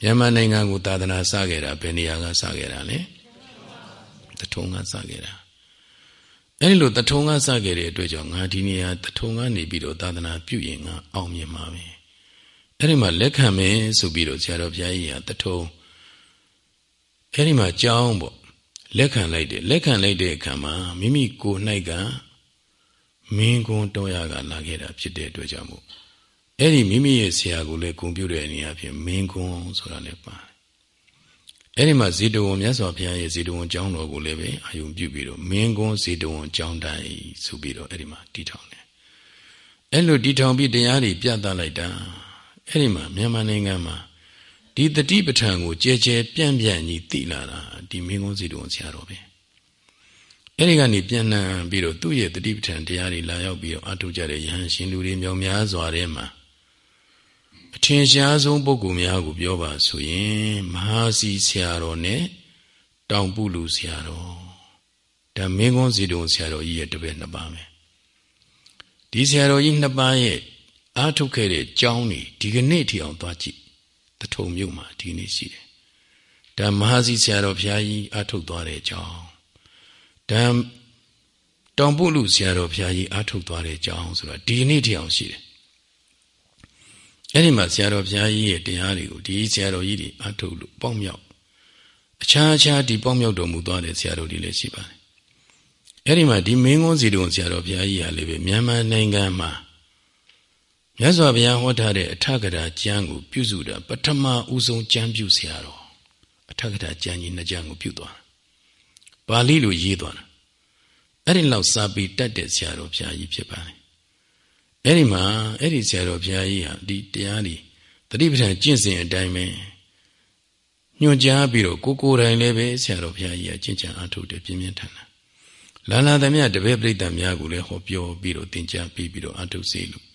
မြန်မာနိုင်ငံကိုသာသနာစခဲ့တာဘယ်နေရာကစခဲ့တာလဲတထုံကစခဲ့တာအဲဒီလိုတထုံကစခဲ့တဲ့အတွက်ကြောင့်ငါဒီနေရာတထုံကနေပြီးတော့သာသနာပြုရင်ငါအောင်မြင်မှာပဲအဲဒီမှာလက်ခံမယ်ဆိုပြီးတော့ဆရာတော်ဘုရားကြီးကတထုံအဲဒီမှာကြောင်းပေါ့ လက်ခံလိုက်တယ်လက်ခံလိုက်တဲ့အခါမှာမိမိကိုယ်၌ကမင်းကွန်းတော်ရကလာခဲ့တာဖြစ်တဲ့အတွက်ကြောင့်မို့အဲ့ဒီမိမိရဲ့ဆရာကိုလည်းဂုဏ်ပြုတဲ့အနေအချင်းမင်းကွန်းဆိုတာလည်းပါတယ်အဲ့ဒီမှာဇေတဝန်မြတ်စွာဘုရားရဲ့ဇေတဝန်ကျောင်းတော်ကိုလည်းပဲအာယုံပြုပြီးတော့မင်းကွန်းဇေတဝန်ကျောင်းတိုင်ဆိုပြီးတော့အဲ့ဒီမှာတည်ထောင်တယ်အဲ့လိုတည်ထောင်ပြီးတရားတွေပြသလိုက်တာအဲ့ဒီမှာမြန်မာနိုင်ငံမှာ ဒီတတိပဋ္ဌာန်ကိုကြဲကြဲပြန့်ပြန့်ကြီးသိလာတာဒီမင်းကွန်းဇေတဝန်ဆရာတော်ပဲအဲ့ဒီကနေပြန်နှံပြီးတော့သူ့ရဲ့တတိပဋ္ဌာန်တရားတွေလာရောက်ပြီးတော့အထုတ်ကြတဲ့ယဟန်ရှင်လူတွေမြောင်များစွာထဲမှာအထင်ရှားဆုံးပုဂ္ဂိုလ်များကိုပြောပါဆိုရင်မဟာစီဆရာတော်နဲ့တောင်ပုလူဆရာတော်ဒါမင်းကုန်းစီတုံဆရာတော်ကြီးရဲ့တပည့်နှစ်ပါးပဲဒီဆရာတော်ကြီးနှစ်ပါးရဲ့အားထုတ်ခဲ့တဲ့ကြောင်းနေဒီကနေ့ထိအောင်သွားကြည့် တထုံမြို့မှာဒီနေ့ရှိတယ်ဒါမဟာစီဆရာတော်ဘုရားကြီးအားထုတ်သွားတဲ့ကြောင်းဒါတောင်ပုလူဆရာတော်ဘုရားကြီးအားထုတ်သွားတဲ့ကြောင်းဆိုတော့ဒီနေ့ထိအောင်ရှိတယ်အဲ့ဒီမှာဆရာတော်ဘုရားကြီးရဲ့တရားတွေကိုဒီဆရာတော်ကြီးတွေအားထုတ်လို့ပေါက်မြောက်အခြားအခြားဒီပေါက်မြောက်တော်မူသွားတဲ့ဆရာတော်တွေလည်းရှိပါတယ်အဲ့ဒီမှာဒီမင်းကုန်းစီတုံဆရာတော်ဘုရားကြီးဟာလည်းပဲမြန်မာနိုင်ငံမှာ မြတ်စွာဘုရားဟောထားတဲ့အထကရာကျမ်းကိုပြုစုတာပထမဦးဆုံးကျမ်းပြုဆရာတော်အထကရာကျမ်းကြီးနှစ်ကျမ်းကိုပြုသွားတာပါဠိလိုရေးသွားတာအဲ့ဒီလောက်စာပေတတ်တဲ့ဆရာတော်ဘုရားကြီးဖြစ်ပါတယ်အဲ့ဒီမှာအဲ့ဒီဆရာတော်ဘုရားကြီးဟာဒီတရားဒီတတိပဋ္ဌာန်ကျင့်စဉ်အတိုင်းပဲညွှန်ကြားပြီးတော့ကိုကိုယ်တိုင်လည်းပဲဆရာတော်ဘုရားကြီးကကျင့်ကြံအားထုတ်တယ်ပြင်းပြင်းထန်ထန်လာလာသမျှတပည့်ပရိသတ်များကိုလည်းဟောပြောပြီးတော့သင်ကြားပြီးပြီးတော့အားထုတ်စေလို့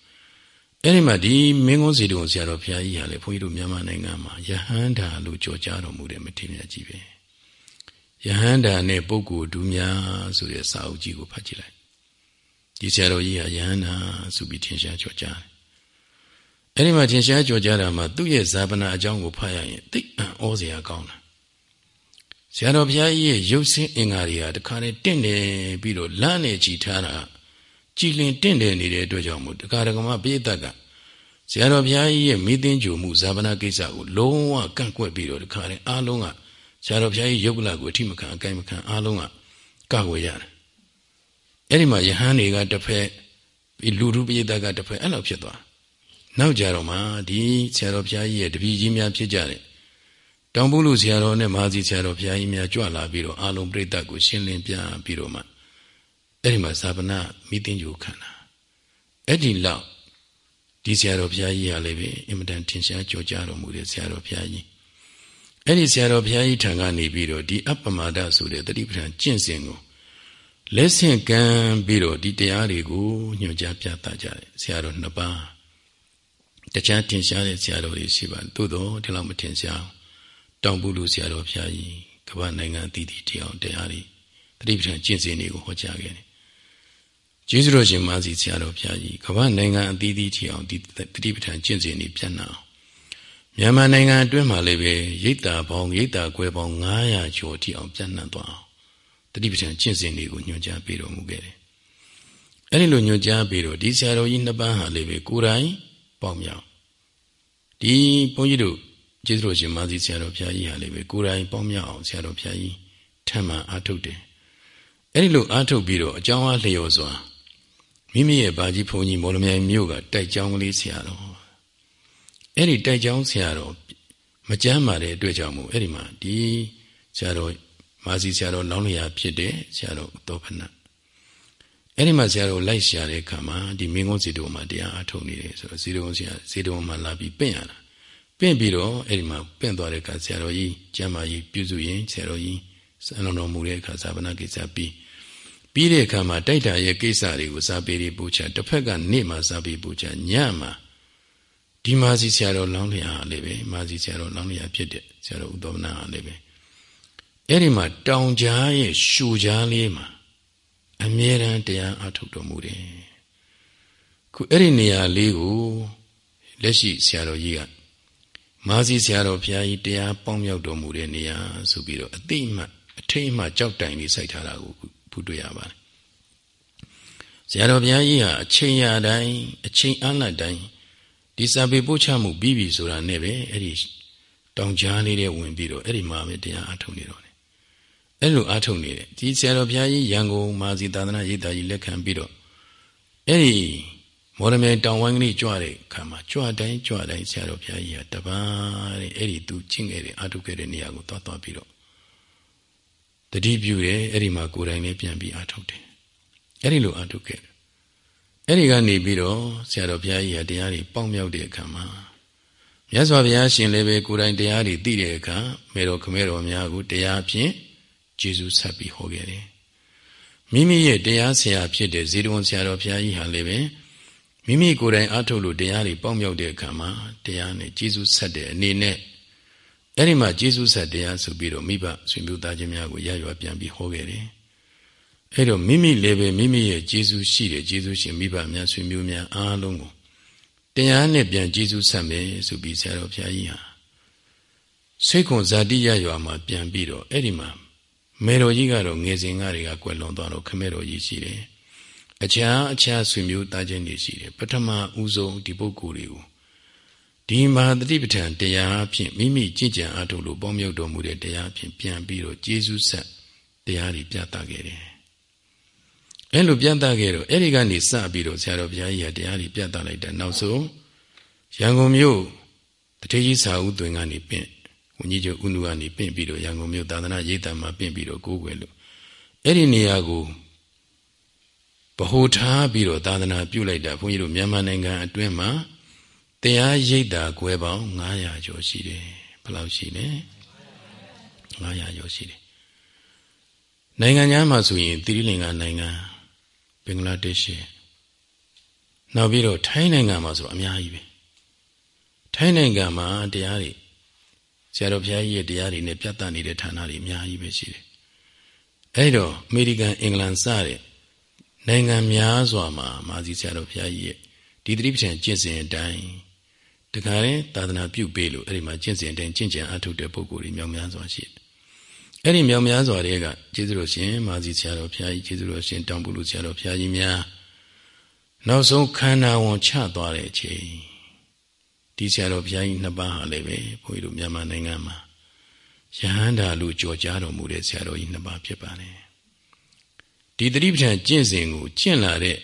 အဲ့ဒီမှာဒီမင်းကုန်းစီတုံဆရာတော်ဘုရားကြီးဟာလေဘုန်းကြီးတို့မြန်မာနိုင်ငံမှာယဟန္တာလို့ကြော်ကြားတော်မူတဲ့မထေရကြီးပဲယဟန္တာနဲ့ပုဂ္ဂိုလ်ဒုများဆိုတဲ့စာအုပ်ကြီးကိုဖတ်ကြည့်လိုက်ဒီဆရာတော်ကြီးဟာယဟန္တာဆိုပြီးထင်ရှားကြော်ကြားတယ်အဲ့ဒီမှာထင်ရှားကြော်ကြားတာမှာသူ့ရဲ့ဇာပနာအကြောင်းကိုဖတ်ရရင်သိအံ့ဩစရာကောင်းတာဆရာတော်ဘုရားကြီးရဲ့ရုပ်ဆင်းအင်္ဂါတွေဟာတခါနဲ့တင့်တယ်ပြီးတော့လမ်းနေကြည်ထားတာ ကြည်လင်တင့်တယ်နေတဲ့အတွက်ကြောင့်မို့တခါတကမပိဋကတ်ကဆရာတော်ဘုရားကြီးရဲ့မိသိင်းကြုံမှုဇာပနာကိစ္စကိုလုံးဝကန့်ကွက်ပြီးတော့တခါနဲ့အားလုံးကဆရာတော်ဘုရားကြီးရုပ်ကလကိုအထိမခံအကိုင်မခံအားလုံးကကကွယ်ရတယ်အဲ့ဒီမှာယဟန်တွေကတစ်ဖက်ဒီလူလူပိဋကတ်ကတစ်ဖက်အဲ့လိုဖြစ်သွားနောက်ကြတော့မှဒီဆရာတော်ဘုရားကြီးရဲ့တပည့်ကြီးများဖြစ်ကြတယ်တောင်ပုလူဆရာတော်နဲ့မဟာစီဆရာတော်ဘုရားကြီးများကြွလာပြီးတော့အာလုံးပြိတ္တကိုရှင်းလင်းပြပြီးတော့မှ အဲ့ဒီမှာဇာပနာမိသိဉ္ဇူခန္ဓာအဲ့ဒီလောက်ဒီဆရာတော်ဘုရားကြီးဟာလည်းပဲအင်မတန်ထင်ရှားကြော်ကြားတော်မူတဲ့ဆရာတော်ဘုရားကြီးအဲ့ဒီဆရာတော်ဘုရားကြီးထံကနေပြီးတော့ဒီအပ္ပမဒဆိုတဲ့တတိပဋ္ဌာန်ကျင့်စဉ်ကိုလက်ဆင့်ကမ်းပြီးတော့ဒီတရားတွေကိုညွှန်ကြားပြသကြတယ်ဆရာတော်နှစ်ပါးတခြားထင်ရှားတဲ့ဆရာတော်တွေရှိပါတယ်သို့တော့ဒီလောက်မထင်ရှားတောင်ပုလူဆရာတော်ဘုရားကြီးကမ္ဘာနိုင်ငံအသီးသီးတရားတရားတွေတတိပဋ္ဌာန်ကျင့်စဉ်တွေကိုဟောကြားခဲ့တယ် ကျေးဇူးတော်ရှင်မာစီဆရာတော်ဘုရားကြီးကမ္ဘာနိုင်ငံအသီးသီးထီအောင်ဒီတတိပဋ္ဌာန်ကျင့်စဉ်တွေပြန်နာမြန်မာနိုင်ငံအတွင်းမှာလည်းပဲရိတ်တာပေါင်းရိတ်တာကွဲပေါင်း900ကျော်ထီအောင်ပြန်နှံ့သွားအောင်တတိပဋ္ဌာန်ကျင့်စဉ်တွေကိုညွှန်ကြားပေးတော်မူခဲ့တယ်။အဲဒီလိုညွှန်ကြားပေးတော့ဒီဆရာတော်ကြီးနှစ်ပန်းဟာလည်းပဲကိုယ်တိုင်ပေါက်မြောက်ဒီဘုန်းကြီးတို့ကျေးဇူးတော်ရှင်မာစီဆရာတော်ဘုရားကြီးဟာလည်းပဲကိုယ်တိုင်ပေါက်မြောက်အောင်ဆရာတော်ဘုရားကြီးထမ်းမှအားထုတ်တယ်။အဲဒီလိုအားထုတ်ပြီးတော့အကြောင်းအားလျော်စွာ မိမိရဲ့ဘာကြီးဘုန်းကြီးမော်လမြိုင်မြို့ကတိုက်ကြောင်းကလေးဆရာတော်အဲ့ဒီတိုက်ကြောင်းဆရာတော်မကြမ်းပါတဲ့အတွက်ကြောင့်မို့အဲ့ဒီမှာဒီဆရာတော်မာစီဆရာတော်လောင်းလျာဖြစ်တဲ့ဆရာတော်သောဖနာအဲ့ဒီမှာဆရာတော်လိုက်ရှာတဲ့အခါမှာဒီမင်းကုန်းစီတော်မှာတရားအထုတ်နေတယ်ဆိုတော့စီတော်ဆရာစီတော်မှာလာပြီးပင့်ရတာပင့်ပြီးတော့အဲ့ဒီမှာပင့်သွားတဲ့အခါဆရာတော်ကြီးကျမ်းမာကြီးပြုစုရင်ဆရာတော်ကြီးစံတော်မူတဲ့အခါဇာပနာကိစ္စပြီး ပြီးတဲ့အခါမှာတိုက်တာရဲ့ကိစ္စတွေကိုစာပေတွေပူချတစ်ဖက်ကနေ့မှာစာပေပူချညမှာဒီမာစီဆရာတော်လောင်းလျာလည်းပဲမာစီဆရာတော်လောင်းလျာဖြစ်တဲ့ဆရာတော်ဥဒ္ဒမနာလည်းပဲအဲ့ဒီမှာတောင်ကြားရဲ့ရှူကြားလေးမှာအမြဲတမ်းတရားအထုတ်တော်မူတယ်ခုအဲ့ဒီနေရာလေးကိုလက်ရှိဆရာတော်ကြီးကမာစီဆရာတော်ဘုရားကြီးတရားပေါင်းမြောက်တော်မူတဲ့နေရာဆိုပြီးတော့အတိအမှအထိတ်အမှကြောက်တိုင်လေးစိုက်ထားတာကို ဖူးတွေ့ရပါတယ်ဆရာတော်ဘုရားကြီးဟာအချိန်ရာတိုင်းအချိန်အလတ်တိုင်းဒီစာပေပို့ချမှုပြီးပြီဆိုတာနဲ့ပဲအဲ့ဒီတောင်ကြားလေးတဲ့ဝင်ပြီးတော့အဲ့ဒီမှာပဲတရားအထုတ်နေတော့တယ်အဲ့လိုအထုတ်နေတယ်ဒီဆရာတော်ဘုရားကြီးရန်ကုန်မာစီသာသနာရေးတာကြီးလက်ခံပြီးတော့အဲ့ဒီမော်ရမဲတောင်ဝိုင်းကလေးကြွတဲ့ခါမှာကြွတိုင်းကြွတိုင်းဆရာတော်ဘုရားကြီးကတပါးတဲ့အဲ့ဒီသူကျင့်ခဲ့တဲ့အထုတ်ခဲ့တဲ့နေရာကိုသွားသွားပြီးတော့ တတိပြုတယ်အဲ့ဒီမှာကိုယ်တိုင်လည်းပြန်ပြီးအထုတ်တယ်အဲ့ဒီလိုအထုတ်ခဲ့တယ်အဲ့ဒီကနေပြီးတော့ဆရာတော်ဘုရားကြီးဟာတရားတွေပေါက်မြောက်တဲ့အခါမှာမြတ်စွာဘုရားရှင်လည်းပဲကိုယ်တိုင်တရားတွေသိတဲ့အခါမေတော်ခမဲတော်များကိုတရားဖြင့်ကျေးဇူးဆက်ပြီးဟောခဲ့တယ်မိမိရဲ့တရားဆရာဖြစ်တဲ့ဇေတဝန်ဆရာတော်ဘုရားကြီးဟာလည်းပဲမိမိကိုယ်တိုင်အထုတ်လို့တရားတွေပေါက်မြောက်တဲ့အခါမှာတရားနဲ့ကျေးဇူးဆက်တဲ့အနေနဲ့ အဲ့ဒီမှာကျေးဇူးဆက်တရားဆိုပြီးတော့မိဘဆွေမျိုးသားချင်းများကိုရရွာပြန်ပြီးဟောခဲ့တယ်။အဲ့တော့မိမိလည်းပဲမိမိရဲ့ကျေးဇူးရှိတဲ့ကျေးဇူးရှင်မိဘများဆွေမျိုးများအားလုံးကိုတရားနဲ့ပြန်ကျေးဇူးဆက်မယ်ဆိုပြီးဆရာတော်ဘုရားကြီးဟာစိတ်ခွန်ဇာတိရရွာမှာပြန်ပြီးတော့အဲ့ဒီမှာမေတော်ကြီးကတော့ငယ်စဉ်ကတွေကကွယ်လွန်သွားတော့ခမဲတော်ကြီးရှိတယ်။အခြားအခြားဆွေမျိုးသားချင်းတွေရှိတယ်။ပထမဦးဆုံးဒီပုဂ္ဂိုလ်တွေကို ဒီမဟာတတိပဋ္ဌာန်တရားဖြင့်မိမိကြင်ကြံအားထုတ်လို့ပေါင်းမြောက်တော်မူတဲ့တရားဖြင့်ပြန်ပြီးတော့ကျေးဇူးဆက်တရားတွေပြသခဲ့တယ်။အဲလိုပြသခဲ့တော့အဲ့ဒီကနေစပြီးတော့ဆရာတော်ဘုရားကြီးကတရားတွေပြသလိုက်တဲ့နောက်ဆုံးရန်ကုန်မြို့တထေကြီးစာဦးသွင်ကနေပင့်ဝင်းကြီးကျော်ဦးနုကနေပင့်ပြီးတော့ရန်ကုန်မြို့သာသနာရိပ်တံမှာပင့်ပြီးတော့ကိုးကွယ်လို့အဲ့ဒီနေရာကိုဗဟိုထားပြီးတော့သာသနာပြုလိုက်တာဘုန်းကြီးတို့မြန်မာနိုင်ငံအတွင်းမှာ တရားရိပ်တာကွယ်ပေါင်း900ကျော်ရှိတယ်ဘယ်လောက်ရှိလဲ900ကျော်ရှိတယ်နိုင်ငံခြားမှာဆိုရင်သီရိလင်္ကာနိုင်ငံဘင်္ဂလားဒေ့ရှ်နောက်ပြီးတော့ထိုင်းနိုင်ငံမှာဆိုအများကြီးပဲထိုင်းနိုင်ငံမှာတရားတွေဆရာတော်ဘုရားကြီးရဲ့တရားတွေနဲ့ပြတ်သားနေတဲ့ဌာနတွေအများကြီးပဲရှိတယ်အဲ့တော့အမေရိကန်အင်္ဂလန်စတဲ့နိုင်ငံများစွာမှာမာဇီဆရာတော်ဘုရားကြီးရဲ့ဒီတိပ္ပံကျင့်စဉ်အတိုင်း တခါရင်သာသနာပြုပေးလို့အဲ့ဒီမှာကျင့်စဉ်အတိုင်းကျင့်ကြံအထုတ်တဲ့ပုဂ္ဂိုလ်တွေမြောက်များစွာရှိတယ်။အဲ့ဒီမြောက်များစွာတွေကကျေးဇူးတော်ရှင်မာဇီဆရာတော်ဘုရားကြီးကျေးဇူးတော်ရှင်တောင်ပုလူဆရာတော်ဘုရားကြီးများနောက်ဆုံးခန္ဓာဝန်ချသွားတဲ့အချိန်ဒီဆရာတော်ဘုရားကြီးနှစ်ပါးဟာလည်းပဲဘုန်းကြီးတို့မြန်မာနိုင်ငံမှာယဟန္တာလို့ကြော်ကြားတော်မူတဲ့ဆရာတော်ကြီးနှစ်ပါးဖြစ်ပါတယ်။ဒီတတိပဋ္ဌာန်ကျင့်စဉ်ကိုကျင့်လာတဲ့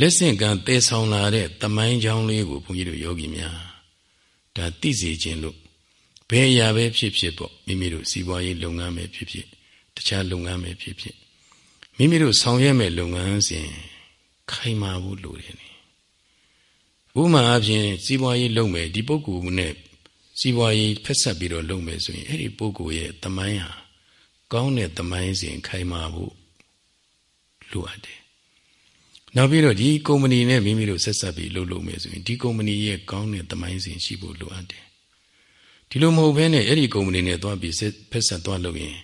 လက်ဆင့်ကမ်းသေဆောင်လာတဲ့တမိုင်းချောင်းလေးကိုဘုန်းကြီးတို့ယောဂီများဒါသိစေခြင်းလို့ဘယ်အရာပဲဖြစ်ဖြစ်ပေါ့မိမိတို့စီးပွားရေးလုပ်ငန်းပဲဖြစ်ဖြစ်တခြားလုပ်ငန်းပဲဖြစ်ဖြစ်မိမိတို့ဆောင်ရွက်မဲ့လုပ်ငန်းစဉ်ခိုင်မာဖို့လိုတယ်နိဥမာအဖြစ်စီးပွားရေးလုပ်မယ်ဒီပုဂ္ဂိုလ်နဲ့စီးပွားရေးဖက်ဆက်ပြီးတော့လုပ်မယ်ဆိုရင်အဲ့ဒီပုဂ္ဂိုလ်ရဲ့တမိုင်းဟာကောင်းတဲ့တမိုင်းစဉ်ခိုင်မာဖို့လိုအပ်တယ် နောက်ပြီးတော့ဒီကုမ္ပဏီနဲ့မိမိတို့ဆက်ဆက်ပြီးလုပ်လို့မယ်ဆိုရင်ဒီကုမ္ပဏီရဲ့ကောင်းတဲ့သမိုင်းစဉ်ရှိဖို့လိုအပ်တယ်ဒီလိုမဟုတ်ဘဲနဲ့အဲ့ဒီကုမ္ပဏီနဲ့သွားပြီးဖက်ဆက်သွားလုပ်ရင်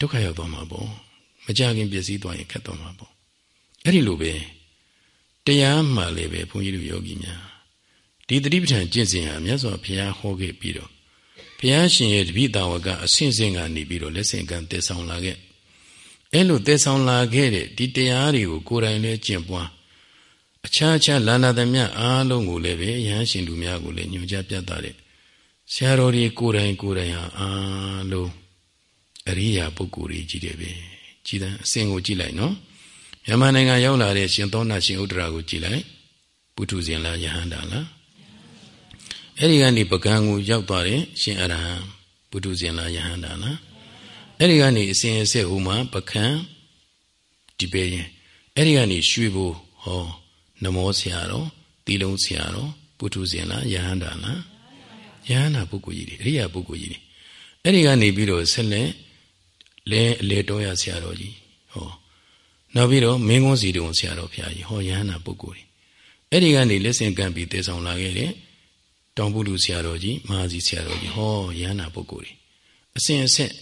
ဒုက္ခရောက်သွားမှာပေါ့မကြခင်ပြည့်စည်သွားရင်ခက်သွားမှာပေါ့အဲ့ဒီလိုပဲတရားမှလည်းပဲဘုန်းကြီးတို့ယောဂီများဒီတတိပဋ္ဌာန်ကျင့်စဉ်ဟာမြတ်စွာဘုရားဟောခဲ့ပြီးတော့ဘုရားရှင်ရဲ့တပိတာဝကအဆင့်ဆင့်ကနေပြီးတော့လက်ဆင့်ကမ်းတည်ဆောင်လာခဲ့ အဲ့လိုတည်ဆောင်လာခဲ့တဲ့ဒီတရားတွေကိုကိုယ်တိုင်လည်းကျင့်ပွားအခြားခြားလာနာသမျှအားလုံးကိုလည်းပဲယဟန်ရှင်သူများကိုလည်းညွှန်ကြားပြသတဲ့ဆရာတော်တွေကိုယ်တိုင်ကိုယ်တိုင်ဟာအားလုံးအရိယာပုဂ္ဂိုလ်တွေကြီးတယ်ပဲကြည်တယ်အစဉ်ကိုကြည့်လိုက်နော်မြန်မာနိုင်ငံရောက်လာတဲ့ရှင်သောနာရှင်ဥဒ္ဒရာကိုကြည့်လိုက်ပုထုဇဉ်လားယဟန္တာလားအဲ့ဒီကနေပကံကိုရောက်သွားတဲ့ရှင်အရဟံပုထုဇဉ်လားယဟန္တာလား အဲ့ဒီကနေအစဉ်အဆက်ဟိုမှာပကံဒီပေရင်အဲ့ဒီကနေရွှေဘိုဟောနမောဆရာတော်တီလုံးဆရာတော်ပုထုဇဉ်လားယဟန္တာလားယဟန္တာပုဂ္ဂိုလ်ကြီးတွေအရိယာပုဂ္ဂိုလ်ကြီးတွေအဲ့ဒီကနေပြီးတော့ဆက်လက်လဲအလေတော်ရဆရာတော်ကြီးဟောနောက်ပြီးတော့မင်းကုန်းစီတုံဆရာတော်ဘုရားကြီးဟောယဟန္တာပုဂ္ဂိုလ်တွေအဲ့ဒီကနေလက်ဆင့်ကမ်းပြီးတည်ဆောင်လာခဲ့တဲ့တောင်ပုလူဆရာတော်ကြီးမဟာစီဆရာတော်ကြီးဟောယဟန္တာပုဂ္ဂိုလ်တွေအစဉ်အဆက်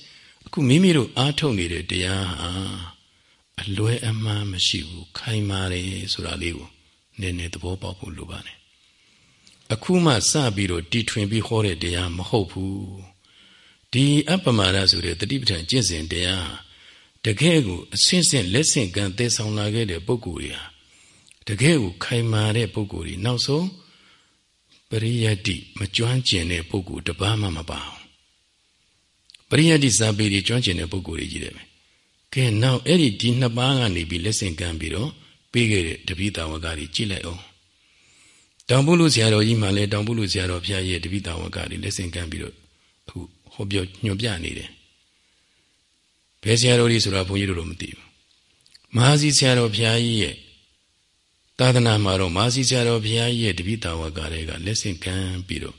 အခုမိမိတို့အားထုတ်နေတဲ့တရားဟာအလွဲအမှားမရှိဘူးခိုင်မာတယ်ဆိုတာလေးကိုနည်းနည်းသဘောပေါက်ဖို့လိုပါတယ်အခုမှစပြီးတော့တီထွင်ပြီးဟောတဲ့တရားမဟုတ်ဘူးဒီအပ္ပမာဒဆိုတဲ့တတိပဋ္ဌာန်ကျင့်စဉ်တရားတကယ်ကိုအစင်းစင်းလက်ဆင့်ကံသဲဆောင်လာခဲ့တဲ့ပုဂ္ဂိုလ်တွေဟာတကယ်ကိုခိုင်မာတဲ့ပုဂ္ဂိုလ်တွေနောက်ဆုံးပရိယတ္တိမကျွမ်းကျင်တဲ့ပုဂ္ဂိုလ်တပါးမှမပါဘူး ပရိယတ္တိစာပေတွေကျွမ်းကျင်တဲ့ပုဂ္ဂိုလ်တွေကြီးတယ်ပဲကဲနောက်အဲ့ဒီဒီနှစ်ပါးကနေပြီးလက်ဆင့်ကမ်းပြီးတော့ပေးခဲ့တဲ့တပိတာဝကတွေကြည့်လိုက်အောင်တောင်ပုလူဆရာတော်ကြီးမှလည်းတောင်ပုလူဆရာတော်ဘုရားရဲ့တပိတာဝကတွေလက်ဆင့်ကမ်းပြီးတော့အခုဟောပြောညွှန်ပြနေတယ်ဘယ်ဆရာတော်ကြီးဆိုတာဘုန်းကြီးတို့တော့မသိဘူးမဟာစီဆရာတော်ဘုရားကြီးရဲ့သာသနာမှာတော့မဟာစီဆရာတော်ဘုရားကြီးရဲ့တပိတာဝကတွေကလက်ဆင့်ကမ်းပြီးတော့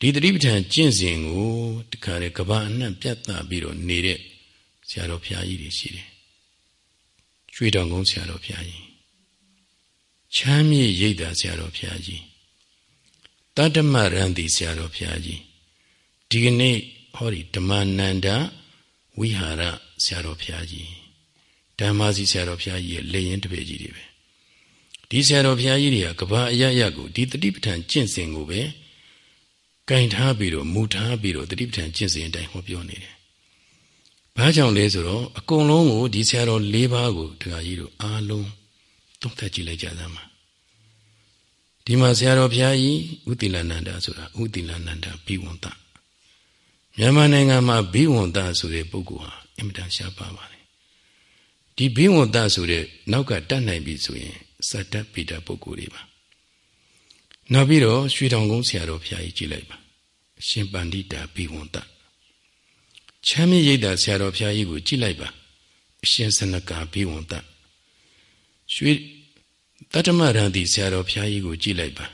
ဒီတတိပဋ္ဌာန်ကျင့်စဉ်ကိုတခါလေကဘာအနှံ့ပြတ်သားပြီးတော့နေတဲ့ဆရာတော်ဘုရားကြီးတွေရှိတယ်ရွှေတောင်ကုန်းဆရာတော်ဘုရားကြီးချမ်းမြေရိပ်သာဆရာတော်ဘုရားကြီးတတ္တမရန်တိဆရာတော်ဘုရားကြီးဒီကနေ့ဟောဒီဓမ္မနန္ဒဝိဟာရဆရာတော်ဘုရားကြီးဓမ္မစီဆရာတော်ဘုရားကြီးရဲ့လေရင်တပည့်ကြီးတွေပဲဒီဆရာတော်ဘုရားကြီးတွေကကဘာအရရကိုဒီတတိပဋ္ဌာန်ကျင့်စဉ်ကိုပဲ ကင်ထားပြီးတော့မူထားပြီးတော့တတိပဋ္ဌာန်ကျင့်စဉ်အတိုင်းဟောပြောနေတယ်။ဘာကြောင့်လဲဆိုတော့အကုန်လုံးကိုဒီဆရာတော်၄ပါးကိုဒကာကြီးတို့အားလုံးသုံးသပ်ကြည့်လိုက်ကြသမှာ။ဒီမှာဆရာတော်ဘုရားကြီးဥတိလနန္ဒဆိုတာဥတိလနန္ဒဘိဝန္တမြန်မာနိုင်ငံမှာဘိဝန္တဆိုတဲ့ပုဂ္ဂိုလ်ဟာအင်မတန်ရှားပါပါတယ်။ဒီဘိဝန္တဆိုတဲ့နောက်ကတတ်နိုင်ပြီဆိုရင်စတ္တပိတပုဂ္ဂိုလ်တွေပါ နောက်ပြီးတော့ရွှေတောင်ကုန်းဆရာတော်ဘုရားကြီးကြည့်လိုက်ပါအရှင်ပန္တိတာဘိဝန္တချမ်းမြေရိတ်တာဆရာတော်ဘုရားကြီးကိုကြည့်လိုက်ပါအရှင်စနကာဘိဝန္တရွှေတတ္တမရံတိဆရာတော်ဘုရားကြီးကိုကြည့်လိုက်ပါ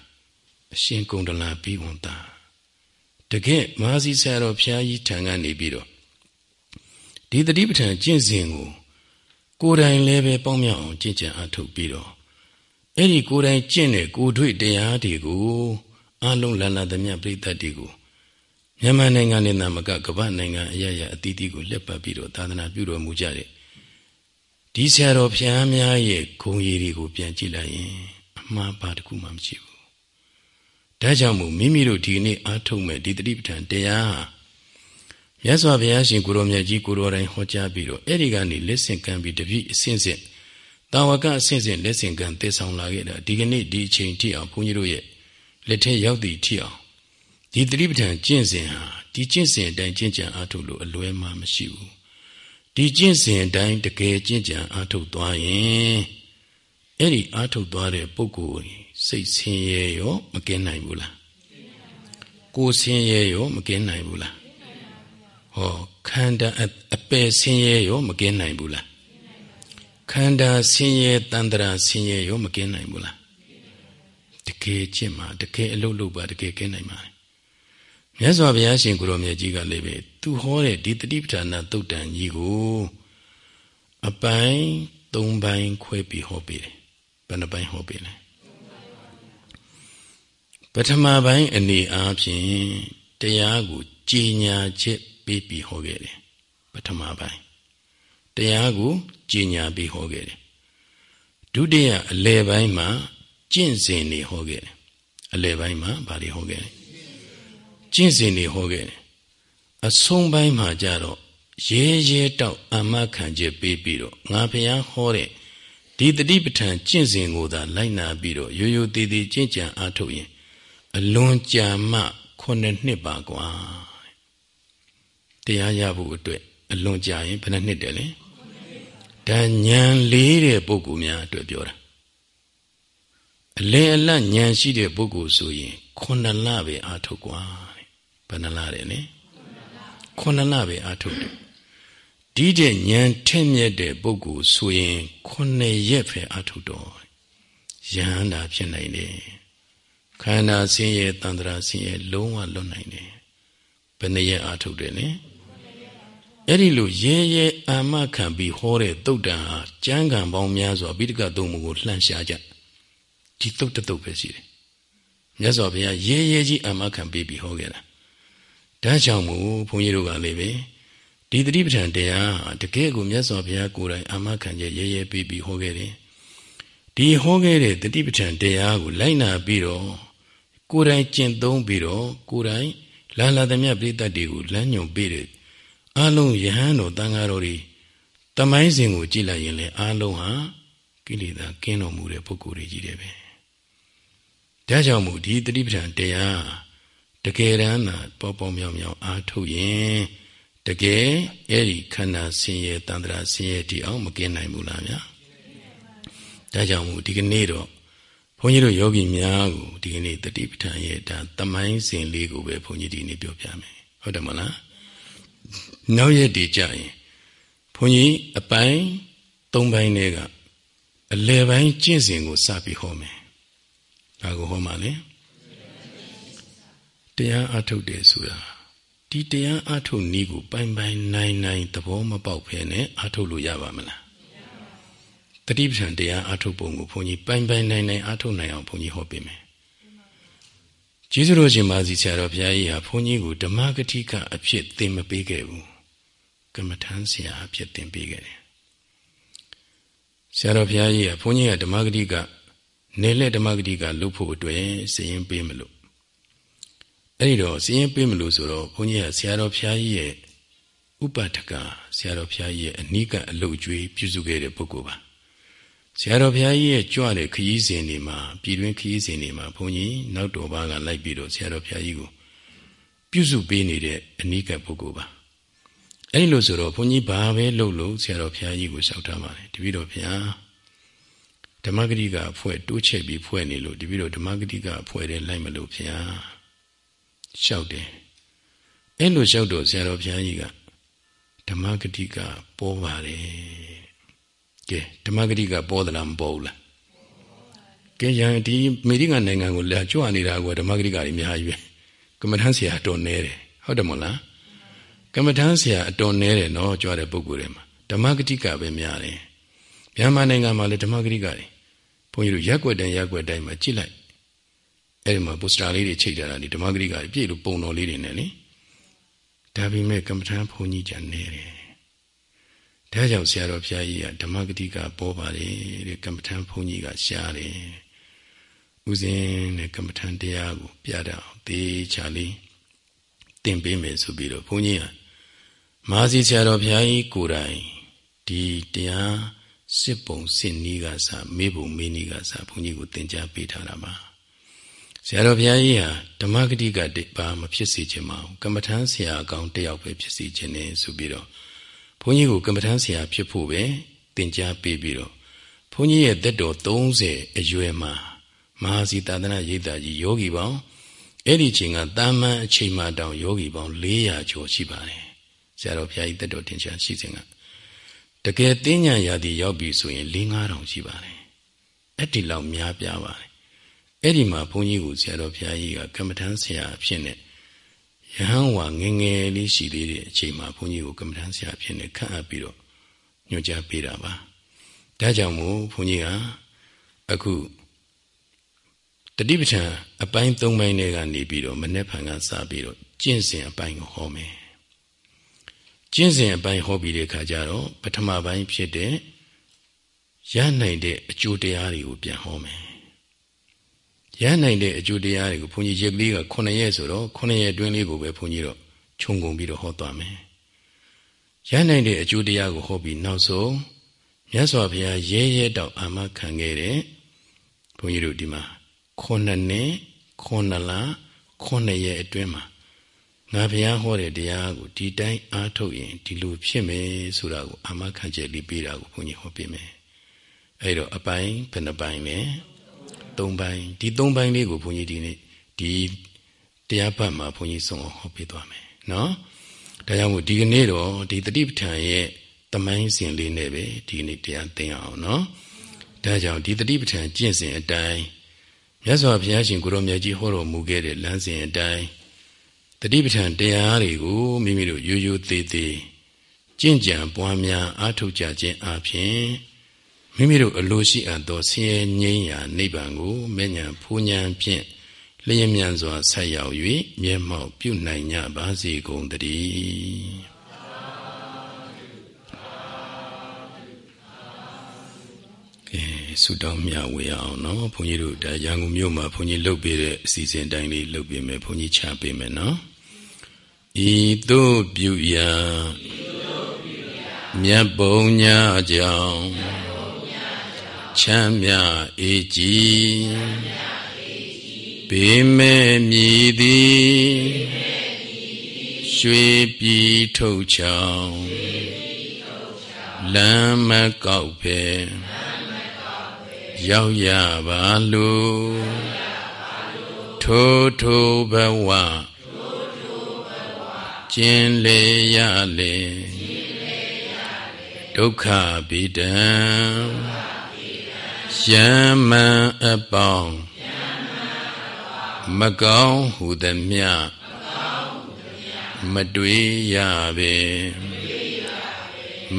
အရှင်ကုံတလာဘိဝန္တတကယ်မဟာစီဆရာတော်ဘုရားကြီးထံကနေပြီးတော့ဒီတတိပဋ္ဌာန်ကျင့်စဉ်ကိုကိုယ်တိုင်လည်းပဲပေါင်းမြောက်အောင်ကြင်ကြံအထုတ်ပြီးတော့ အဲ့ဒီကိုယ်တိုင်ကျင့်တဲ့ကိုယ်တွေ့တရားတွေကိုအလုံးလန်လာသမျှပြိတ္တတွေကိုမြန်မာနိုင်ငံနဲ့နာမကကမ္ဘာနိုင်ငံအရရအသီးသီးကိုလက်ပတ်ပြီးတော့သာသနာပြုတော်မူကြတဲ့ဒီဆရာတော်ဘုရားများရဲ့ဂုဏ်ရည်တွေကိုပြန်ကြည့်လိုက်ရင်အမှားပါတခုမှမရှိဘူး။ဒါကြောင့်မို့မိမိတို့ဒီနေ့အားထုတ်မဲ့ဒီတတိပဋ္ဌာန်တရားမြတ်စွာဘုရားရှင်ကိုရောမြတ်ကြီးကိုရောတိုင်းဟောကြားပြီးတော့အဲ့ဒီကနေလက်ဆင့်ကမ်းပြီးတပိအစဉ်စဉ် တာဝကအဆင့်ဆင့်လက်ဆင့်ကမ်းသေဆောင်လာခဲ့တာဒီကနေ့ဒီအချိန်ထိအောင်ဘုန်းကြီးတို့ရဲ့လက်ထဲရောက်သည့်ထိအောင်ဒီသတိပဋ္ဌာန်ကျင့်စဉ်ဟာဒီကျင့်စဉ်အတိုင်းကျင့်ကြံအားထုတ်လို့အလွဲမှမရှိဘူးဒီကျင့်စဉ်အတိုင်းတကယ်ကျင့်ကြံအားထုတ်သွားရင်အဲ့ဒီအားထုတ်သွားတဲ့ပုဂ္ဂိုလ်စိတ်ဆင်းရဲရောမကင်းနိုင်ဘူးလားကိုယ်ဆင်းရဲရောမကင်းနိုင်ဘူးလားဟောခန္ဓာအပယ်ဆင်းရဲရောမကင်းနိုင်ဘူးလား ခန္ဓာဆင်းရဲတန်တရာဆင်းရဲရောမကင်းနိုင်ဘူးလားတကယ်ကျင့်မှာတကယ်အလုပ်လုပ်ပါတကယ်ကင်းနိုင်ပါမြတ်စွာဘုရားရှင်ကိုရောမြတ်ကြီးကလည်းပဲသူဟောတဲ့ဒီတတိပဋ္ဌာနာသုတ်တန်ကြီးကိုအပိုင်း၃ပိုင်းခွဲပြီးဟောပေးတယ်ဘယ်နှပိုင်းဟောပေးလဲပထမပိုင်းအနေအားဖြင့်တရားကိုကြည်ညာချက်ပေးပြီးဟောခဲ့တယ်ပထမပိုင်း တရားကိုကြည်ညာပြီးဟောခဲ့တယ်ဒုတိယအလယ်ပိုင်းမှာကျင့်စဉ်တွေဟောခဲ့တယ်အလယ်ပိုင်းမှာဗာတွေဟောခဲ့တယ်ကျင့်စဉ်တွေဟောခဲ့တယ်အဆုံးပိုင်းမှာကြတော့ရဲရဲတောက်အမခံချက်ပေးပြီးတော့ငါဖျားဟောတဲ့ဒီတတိပဋ္ဌာန်ကျင့်စဉ်ကိုသာလိုက်နာပြီးတော့ရိုးရိုးသေးသေးကျင့်ကြံအားထုတ်ရင်အလွန်ကြာမှခုနှစ်နှစ်ပါကွာတရားရဖို့အတွက်အလွန်ကြာရင်ဘယ်နှစ်နှစ်တယ်လဲ ဒါဉာဏ်လေးတဲ့ပုဂ္ဂိုလ်များအတွက်ပြောတာအလယ်အလတ်ဉာဏ်ရှိတဲ့ပုဂ္ဂိုလ်ဆိုရင်ခုနှစ်လပဲအာထုတ်กว่าဘယ်နှလတယ်လဲခုနှစ်လပဲအာထုတ်တယ်ဒီတဲ့ဉာဏ်ထက်မြက်တဲ့ပုဂ္ဂိုလ်ဆိုရင်ခုနှစ်ရက်ပဲအာထုတ်တော့ယဟန္တာဖြစ်နိုင်တယ်ခန္ဓာဆင်းရဲတန်ត្រာဆင်းရဲလုံးဝလွတ်နိုင်တယ်ဘယ်နှရက်အာထုတ်တယ်လဲ အဲ့ဒီလိုရဲရဲအာမခံပြီးဟောတဲ့တုတ်တန်ဟာကျမ်းဂန်ပေါင်းများစွာပိဋကသုံးမှုကိုလှန့်ရှားကြဒီတုတ်တတုတ်ပဲရှိတယ်မြတ်စွာဘုရားရဲရဲကြီးအာမခံပြီးပြီးဟောခဲ့တာဒါကြောင့်မို့ဘုန်းကြီးတို့ကလည်းပဲဒီတတိပဋ္ဌာန်တရားတကယ်ကိုမြတ်စွာဘုရားကိုယ်တိုင်အာမခံချက်ရဲရဲပြီးပြီးဟောခဲ့တယ်ဒီဟောခဲ့တဲ့တတိပဋ္ဌာန်တရားကိုလိုက်နာပြီးတော့ကိုယ်တိုင်ကျင့်သုံးပြီးတော့ကိုယ်တိုင်လာလာသမျှပြိတ္တတွေကိုလမ်းညွန်ပေးတယ် အလုံးယဟန်တော်တန်ဃာတော်တွေတမိုင်းစဉ်ကိုကြည့်လိုက်ရင်လည်းအလုံးဟာကိလေသာကင်းတော်မူတဲ့ပုဂ္ဂိုလ်တွေကြီးတယ်ပဲဒါကြောင့်မို့ဒီတတိပဋ္ဌာန်တရားတကယ်တမ်းသာပေါ်ပေါ်မြောင်မြောင်အားထုတ်ရင်တကယ်အဲ့ဒီခန္ဓာဆင်းရဲတန်ត្រာဆင်းရဲဒီအောင်မကင်းနိုင်ဘူးလားဗျာဒါကြောင့်မို့ဒီကနေ့တော့ဘုန်းကြီးတို့ယောဂီများကိုဒီကနေ့တတိပဋ္ဌာန်ရဲ့ဒါတမိုင်းစဉ်လေးကိုပဲဘုန်းကြီးဒီနေ့ပြောပြမယ်ဟုတ်တယ်မလား နောက်ရက်တည်ကြရင်ဘုန်းကြီးအပိုင်း၃ပိုင်းထဲကအလယ်ပိုင်းကျင့်စဉ်ကိုစပြီးဟောမယ်။ဒါကိုဟောမှာလေတရားအထုတ်တယ်ဆိုတာဒီတရားအထုတ်နည်းကိုပိုင်ပိုင်နိုင်နိုင်သဘောမပေါက်ဖဲနဲ့အထုတ်လို့ရပါမလား။တတတိပဌံတရားအထုတ်ပုံကိုဘုန်းကြီးပိုင်ပိုင်နိုင်နိုင်အထုတ်နိုင်အောင်ဘုန်းကြီးဟောပေးမယ် ကျေးဇူးတော်ရှင်မာစီဆရာတော်ဘုရားကြီးဟာဘုန်းကြီးကိုဓမ္မဂတိကအဖြစ်သင်မပေးခဲ့ဘူးကမ္မထမ်းဆရာအဖြစ်သင်ပေးခဲ့တယ်ဆရာတော်ဘုရားကြီးကဘုန်းကြီးကဓမ္မဂတိကနေလက်ဓမ္မဂတိကလုပ်ဖို့အတွက်စည်ရင်ပေးမလို့အဲ့ဒီတော့စည်ရင်ပေးမလို့ဆိုတော့ဘုန်းကြီးကဆရာတော်ဘုရားကြီးရဲ့ဥပထကဆရာတော်ဘုရားကြီးရဲ့အနိကအလုတ်ကျွေးပြုစုခဲ့တဲ့ပုဂ္ဂိုလ်ပါ ဆရာတော်ဘုရားကြီးရဲ့ကြွတဲ့ခရီးစဉ်တွေမှာပြည်တွင်းခရီးစဉ်တွေမှာဘုန်းကြီးနောက်တော်ဘာကလိုက်ပြီးတော့ဆရာတော်ဘုရားကြီးကိုပြုစုပေးနေတဲ့အနိကပုဂ္ဂိုလ်ပါအဲ့ဒီလိုဆိုတော့ဘုန်းကြီးဘာပဲလုပ်လို့ဆရာတော်ဘုရားကြီးကိုလျှောက်ထားပါတယ်တပည့်တော်ဘုရားဓမ္မဂတိကဖွဲ့တိုးချက်ပြီးဖွဲ့နေလို့တပည့်တော်ဓမ္မဂတိကဖွဲ့တယ်လိုက်မလို့ဘုရားလျှောက်တယ်အဲ့လိုလျှောက်တော့ဆရာတော်ဘုရားကြီးကဓမ္မဂတိကပေါ်ပါတယ် ကဲဓမ္မဂတိကပေါ်သလားမပေါ်ဘူးလားကဲရန်ဒီအမေရိကန်နိုင်ငံကိုလာကြွနေတာကဓမ္မဂတိကတွေအများကြီးပဲကမ္မထမ်းဆရာအတော်နဲတယ်ဟုတ်တယ်မဟုတ်လားကမ္မထမ်းဆရာအတော်နဲတယ်နော်ကြွတဲ့ပုဂ္ဂိုလ်တွေမှာဓမ္မဂတိကပဲများတယ်မြန်မာနိုင်ငံမှာလည်းဓမ္မဂတိကတွေဘုန်းကြီးတို့ရက်ွက်တန်ရက်ွက်တိုင်းမှာကြည့်လိုက်အဲ့ဒီမှာပိုစတာလေးတွေချိတ်ထားတာဒီဓမ္မဂတိကတွေပြည့်လို့ပုံတော်လေးတွေနဲ့လေဒါပေမဲ့ကမ္မထမ်းဘုန်းကြီးကြနေတယ် ဒါကြောင့်ဆရာတော်ဘုရားကြီးကဓမ္မဂတိကပေါ်ပါတယ်တဲ့ကမ္မထံဘုန်းကြီးကရှားတယ်ဥစဉ်နဲ့ကမ္မထံတရားကိုပြတာသေချာလေးသင်ပေးမယ်ဆိုပြီးတော့ဘုန်းကြီးကမာစီဆရာတော်ဘုရားကြီးကိုယ်တိုင်ဒီတရားစစ်ပုံစစ်နီးကစမေးပုံမေးနီးကစဘုန်းကြီးကိုသင်ကြားပေးထားတာပါဆရာတော်ဘုရားကြီးဟာဓမ္မဂတိကပါမဖြစ်စေချင်ပါဘူးကမ္မထံဆရာအကောင်တယောက်ပဲဖြစ်စေချင်တယ်ဆိုပြီးတော့ ဘုန်းကြီးကိုကမ္မထမ်းဆရာဖြစ်ဖို့ပဲသင်ကြားပေးပြီးတော့ဘုန်းကြီးရဲ့သက်တော်30အရွယ်မှာမဟာစီသာသနာရိပ်သာကြီးယောဂီပေါင်းအဲ့ဒီချိန်ကတာမန်အချိန်မှတောင်ယောဂီပေါင်း400ကျော်ရှိပါတယ်ဆရာတော်ဘုရားကြီးသက်တော်တင်ချာရှိစဉ်ကတကယ်တင်းညာရာသီရောက်ပြီဆိုရင်4-5000ရှိပါတယ်အဲ့ဒီလောက်များပြားပါတယ်အဲ့ဒီမှာဘုန်းကြီးကိုဆရာတော်ဘုရားကြီးကကမ္မထမ်းဆရာအဖြစ်နဲ့ ယဟန်ဝါငငယ်လေးရှိသေးတဲ့အချိန်မှာဘုန်းကြီးကိုကမ္မထမ်းဆရာဖြစ်နေခန့်အပ်ပြီးတော့ညွှန်ကြားပေးတာပါဒါကြောင့်မို့ဘုန်းကြီးကအခုတတိပဋ္ဌာန်အပိုင်း၃ပိုင်းတွေကနေပြီးတော့မနေ့ဖန်ကစပြီးတော့ကျင့်စဉ်အပိုင်းကိုဟောမယ်ကျင့်စဉ်အပိုင်းဟောပြီးတဲ့အခါကျတော့ပထမပိုင်းဖြစ်တဲ့ရနိုင်တဲ့အကျိုးတရားတွေကိုပြန်ဟောမယ် ရနိုင်တဲ့အကျိုးတရားတွေကိုဘုန်းကြီးရက်ကလေးက9ရက်ဆိုတော့9ရက်အတွင်းလေးကိုပဲဘုန်းကြီးတော့ခြုံငုံပြီးတော့ဟောသွားမယ်ရနိုင်တဲ့အကျိုးတရားကိုဟောပြီးနောက်ဆုံးမြတ်စွာဘုရားရဲရဲတောက်အာမခံခဲ့တဲ့ဘုန်းကြီးတို့ဒီမှာ9နှစ်9လ9ရက်အတွင်းမှာငါဘုရားဟောတဲ့တရားကိုဒီတိုင်းအားထုတ်ရင်ဒီလိုဖြစ်မယ်ဆိုတာကိုအာမခံချက်လေးပေးတာကိုဘုန်းကြီးဟောပြမယ်အဲ့တော့အပိုင်းဘယ်နှပိုင်းလဲ ၃ပိုင်းဒီ၃ပိုင်းလေးကိုဘုန်းကြီးဒီနေ့ဒီတရားပတ်မှာဘုန်းကြီးဆုံးအောင်ဟောပေးသွားမယ်နော်ဒါကြောင့်မို့ဒီကနေ့တော့ဒီတတိပဋ္ဌာန်ရဲ့တမိုင်းစဉ်လေးနဲ့ပဲဒီနေ့တရားသိအောင်နော်ဒါကြောင့်ဒီတတိပဋ္ဌာန်ကျင့်စဉ်အတိုင်းမြတ်စွာဘုရားရှင်ကိုရောမြတ်ကြီးဟောတော်မူခဲ့တဲ့လမ်းစဉ်အတိုင်းတတိပဋ္ဌာန်တရားတွေကိုမိမိတို့ရိုးရိုးသေးသေးကျင့်ကြံပွားများအားထုတ်ကြခြင်းအပြင် မိမိတို့အလိုရှိအပ်သောဆင်းရဲငြိမ်းရာနိဗ္ဗာန်ကိုမဲ့ညာဖူးညာဖြင့်လျင်မြန်စွာဆက်ရောက်၍မျက်မှောက်ပြုနိုင်ကြပါစေကုန်တည်းကဲဆုတောင်းမြဝေအောင်နော်ဘုန်းကြီးတို့ဒါရန်ကုန်မြို့မှာဘုန်းကြီးလှုပ်ပေးတဲ့အစီအစဉ်တိုင်းလေးလှုပ်ပေးမယ်ဘုန်းကြီးချပေးမယ်နော်ဤသို့ပြုရာမြတ်ဘုံညာကြောင့် ချမ်းမြအေးကြည်ဘေးမဲ့မြည်သည်ရွှေပြည်ထုတ်ချောင်းလမ်းမကောက်ပဲရောက်ရပါလို့ထိုးထိုးဘဝကျင်လေရလေဒုက္ခဗိဒံ ယမံအပေါင်းမကောင်းဟုသမျှမတွေ့ရပေ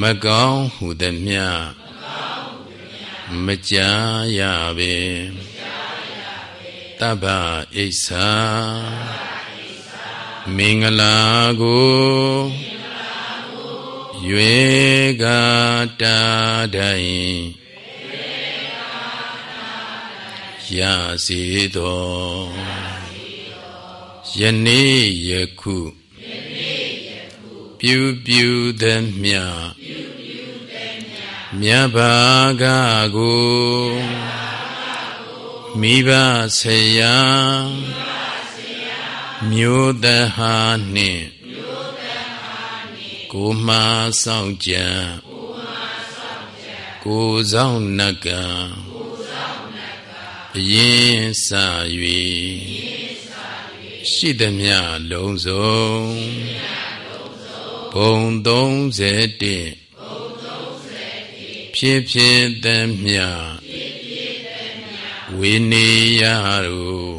မကောင်းဟုသမျှမကြာရပေတဗ္ဗဣစ္ဆာမင်္ဂလာကိုရွေကတာတိုင် ရစေတော်ယနေ့ယခုပြုပြုသမျှမြတ်ဘာကကိုမိဘဆရာမျိုးတဟာနှင့်ကိုမဆောင်ကြံကိုဆောင်နကံ အရင်စ၍ရှိသမျှလုံးစုံဘုံ31ဖြစ်ဖြစ်သမျှဝိနေယတို့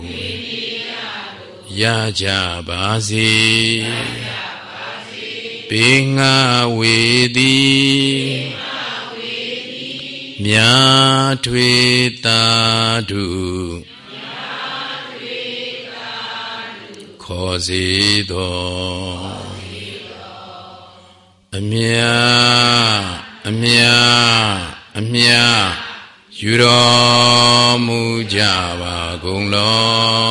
ရကြပါစေပေငါဝေသည် မြာထွေတာတုခေါ်စေတော်အမြအမြအမြယူတော်မူကြပါကုန်လော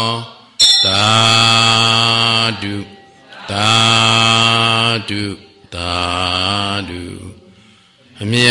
သာဓုသာဓုသာဓုအမြ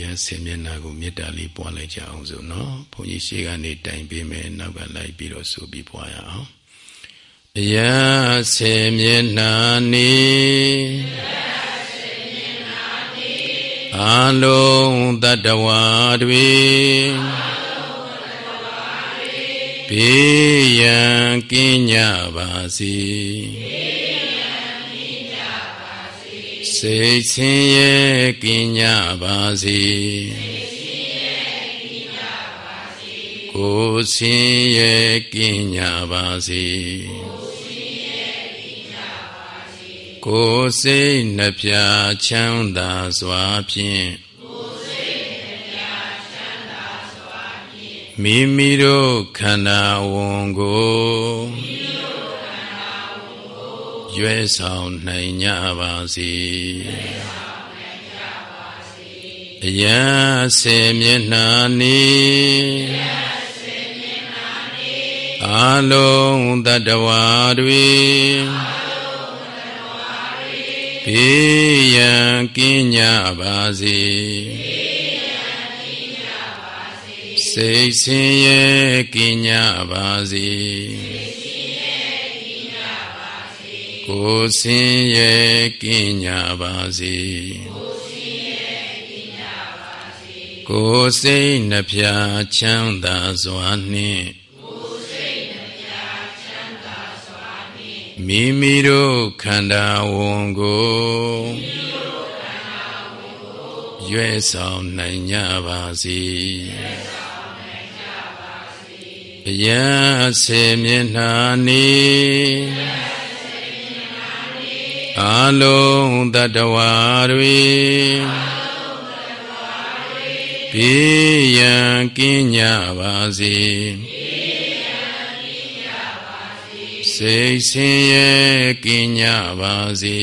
ရာဆင်မျက်နာကိုမေတ္တာလေးပွားလိုက်ကြအောင်စို့နော်ဘုန်းကြီးရှေ့ကနေတိုင်ပေးမယ်နောက်ကလိုက်ပြီးတော့ဆိုပြီးပွားရအောင်အရာဆေမျက်နာနေအလုံးတတဝါတွေဘေးရန်ကင်းကြပါစေ စိတ်ဆင်းရဲကင်းကြပါစေကိုယ်ဆင်းရဲကင်းကြပါစေကိုယ်စိတ်နှပြချမ်းသာစွာဖြင့်မိမိတို့ခန္ဓာဝန်ကို ရွယ်ဆောင်နိုင်ကြပါစေအယံစေမျက်နှာနေအလုံးတတဝါတွေဘေးရန်ကင်းကြပါစေစိတ်ဆင်းရဲကင်းကြပါစေ ကိုယ်ဆင်းရဲကင်းကြပါစေကိုယ်စိတ်နှပြချမ်းသာစွာနှင့်မိမိတို့ခန္ဓာဝန်ကိုရွယ်ဆောင်နိုင်ကြပါစေအယံဆေမျက်နှာနေ အလုံးတတဝါတွေဘေးရန်ကင်းကြပါစေစိတ်ဆင်းရဲကင်းကြပါစေ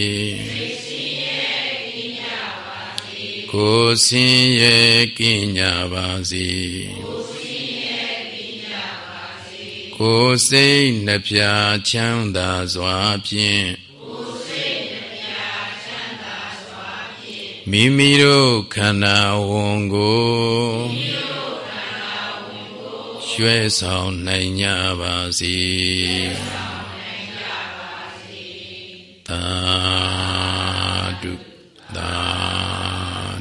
ကိုယ်ဆင်းရဲကင်းကြပါစေကိုယ်စိတ်နှပြချမ်းသာစွာဖြင့် မိမိတို့ခန္ဓာဝန်ကိုရွှဲဆောင်နိုင်ကြပါစေသာဓုသာ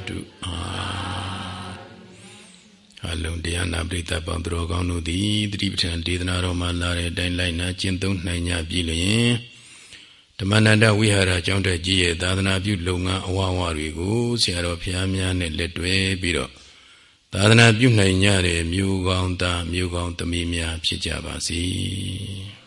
ဓုအာနာပရိသတ်ပေါင်းသူတော်ကောင်းတို့သည်တတိပဋ္ဌာန်ဒေသနာတော်မှာလာတဲ့အတိုင်းလိုက်နာကျင့်သုံးနိုင်ကြပြီလျင် ဓမ္မနန္ဒဝိဟာရကျောင်းတက်ကြီးရဲ့သာသနာပြုလုပ်ငန်းအဝဝတွေကိုဆရာတော်ဘုရားများနဲ့လက်တွဲပြီးတော့သာသနာပြုနိုင်ကြတဲ့မြို့ကောင်းသားမြို့ကောင်းသမီးများဖြစ်ကြပါစေ။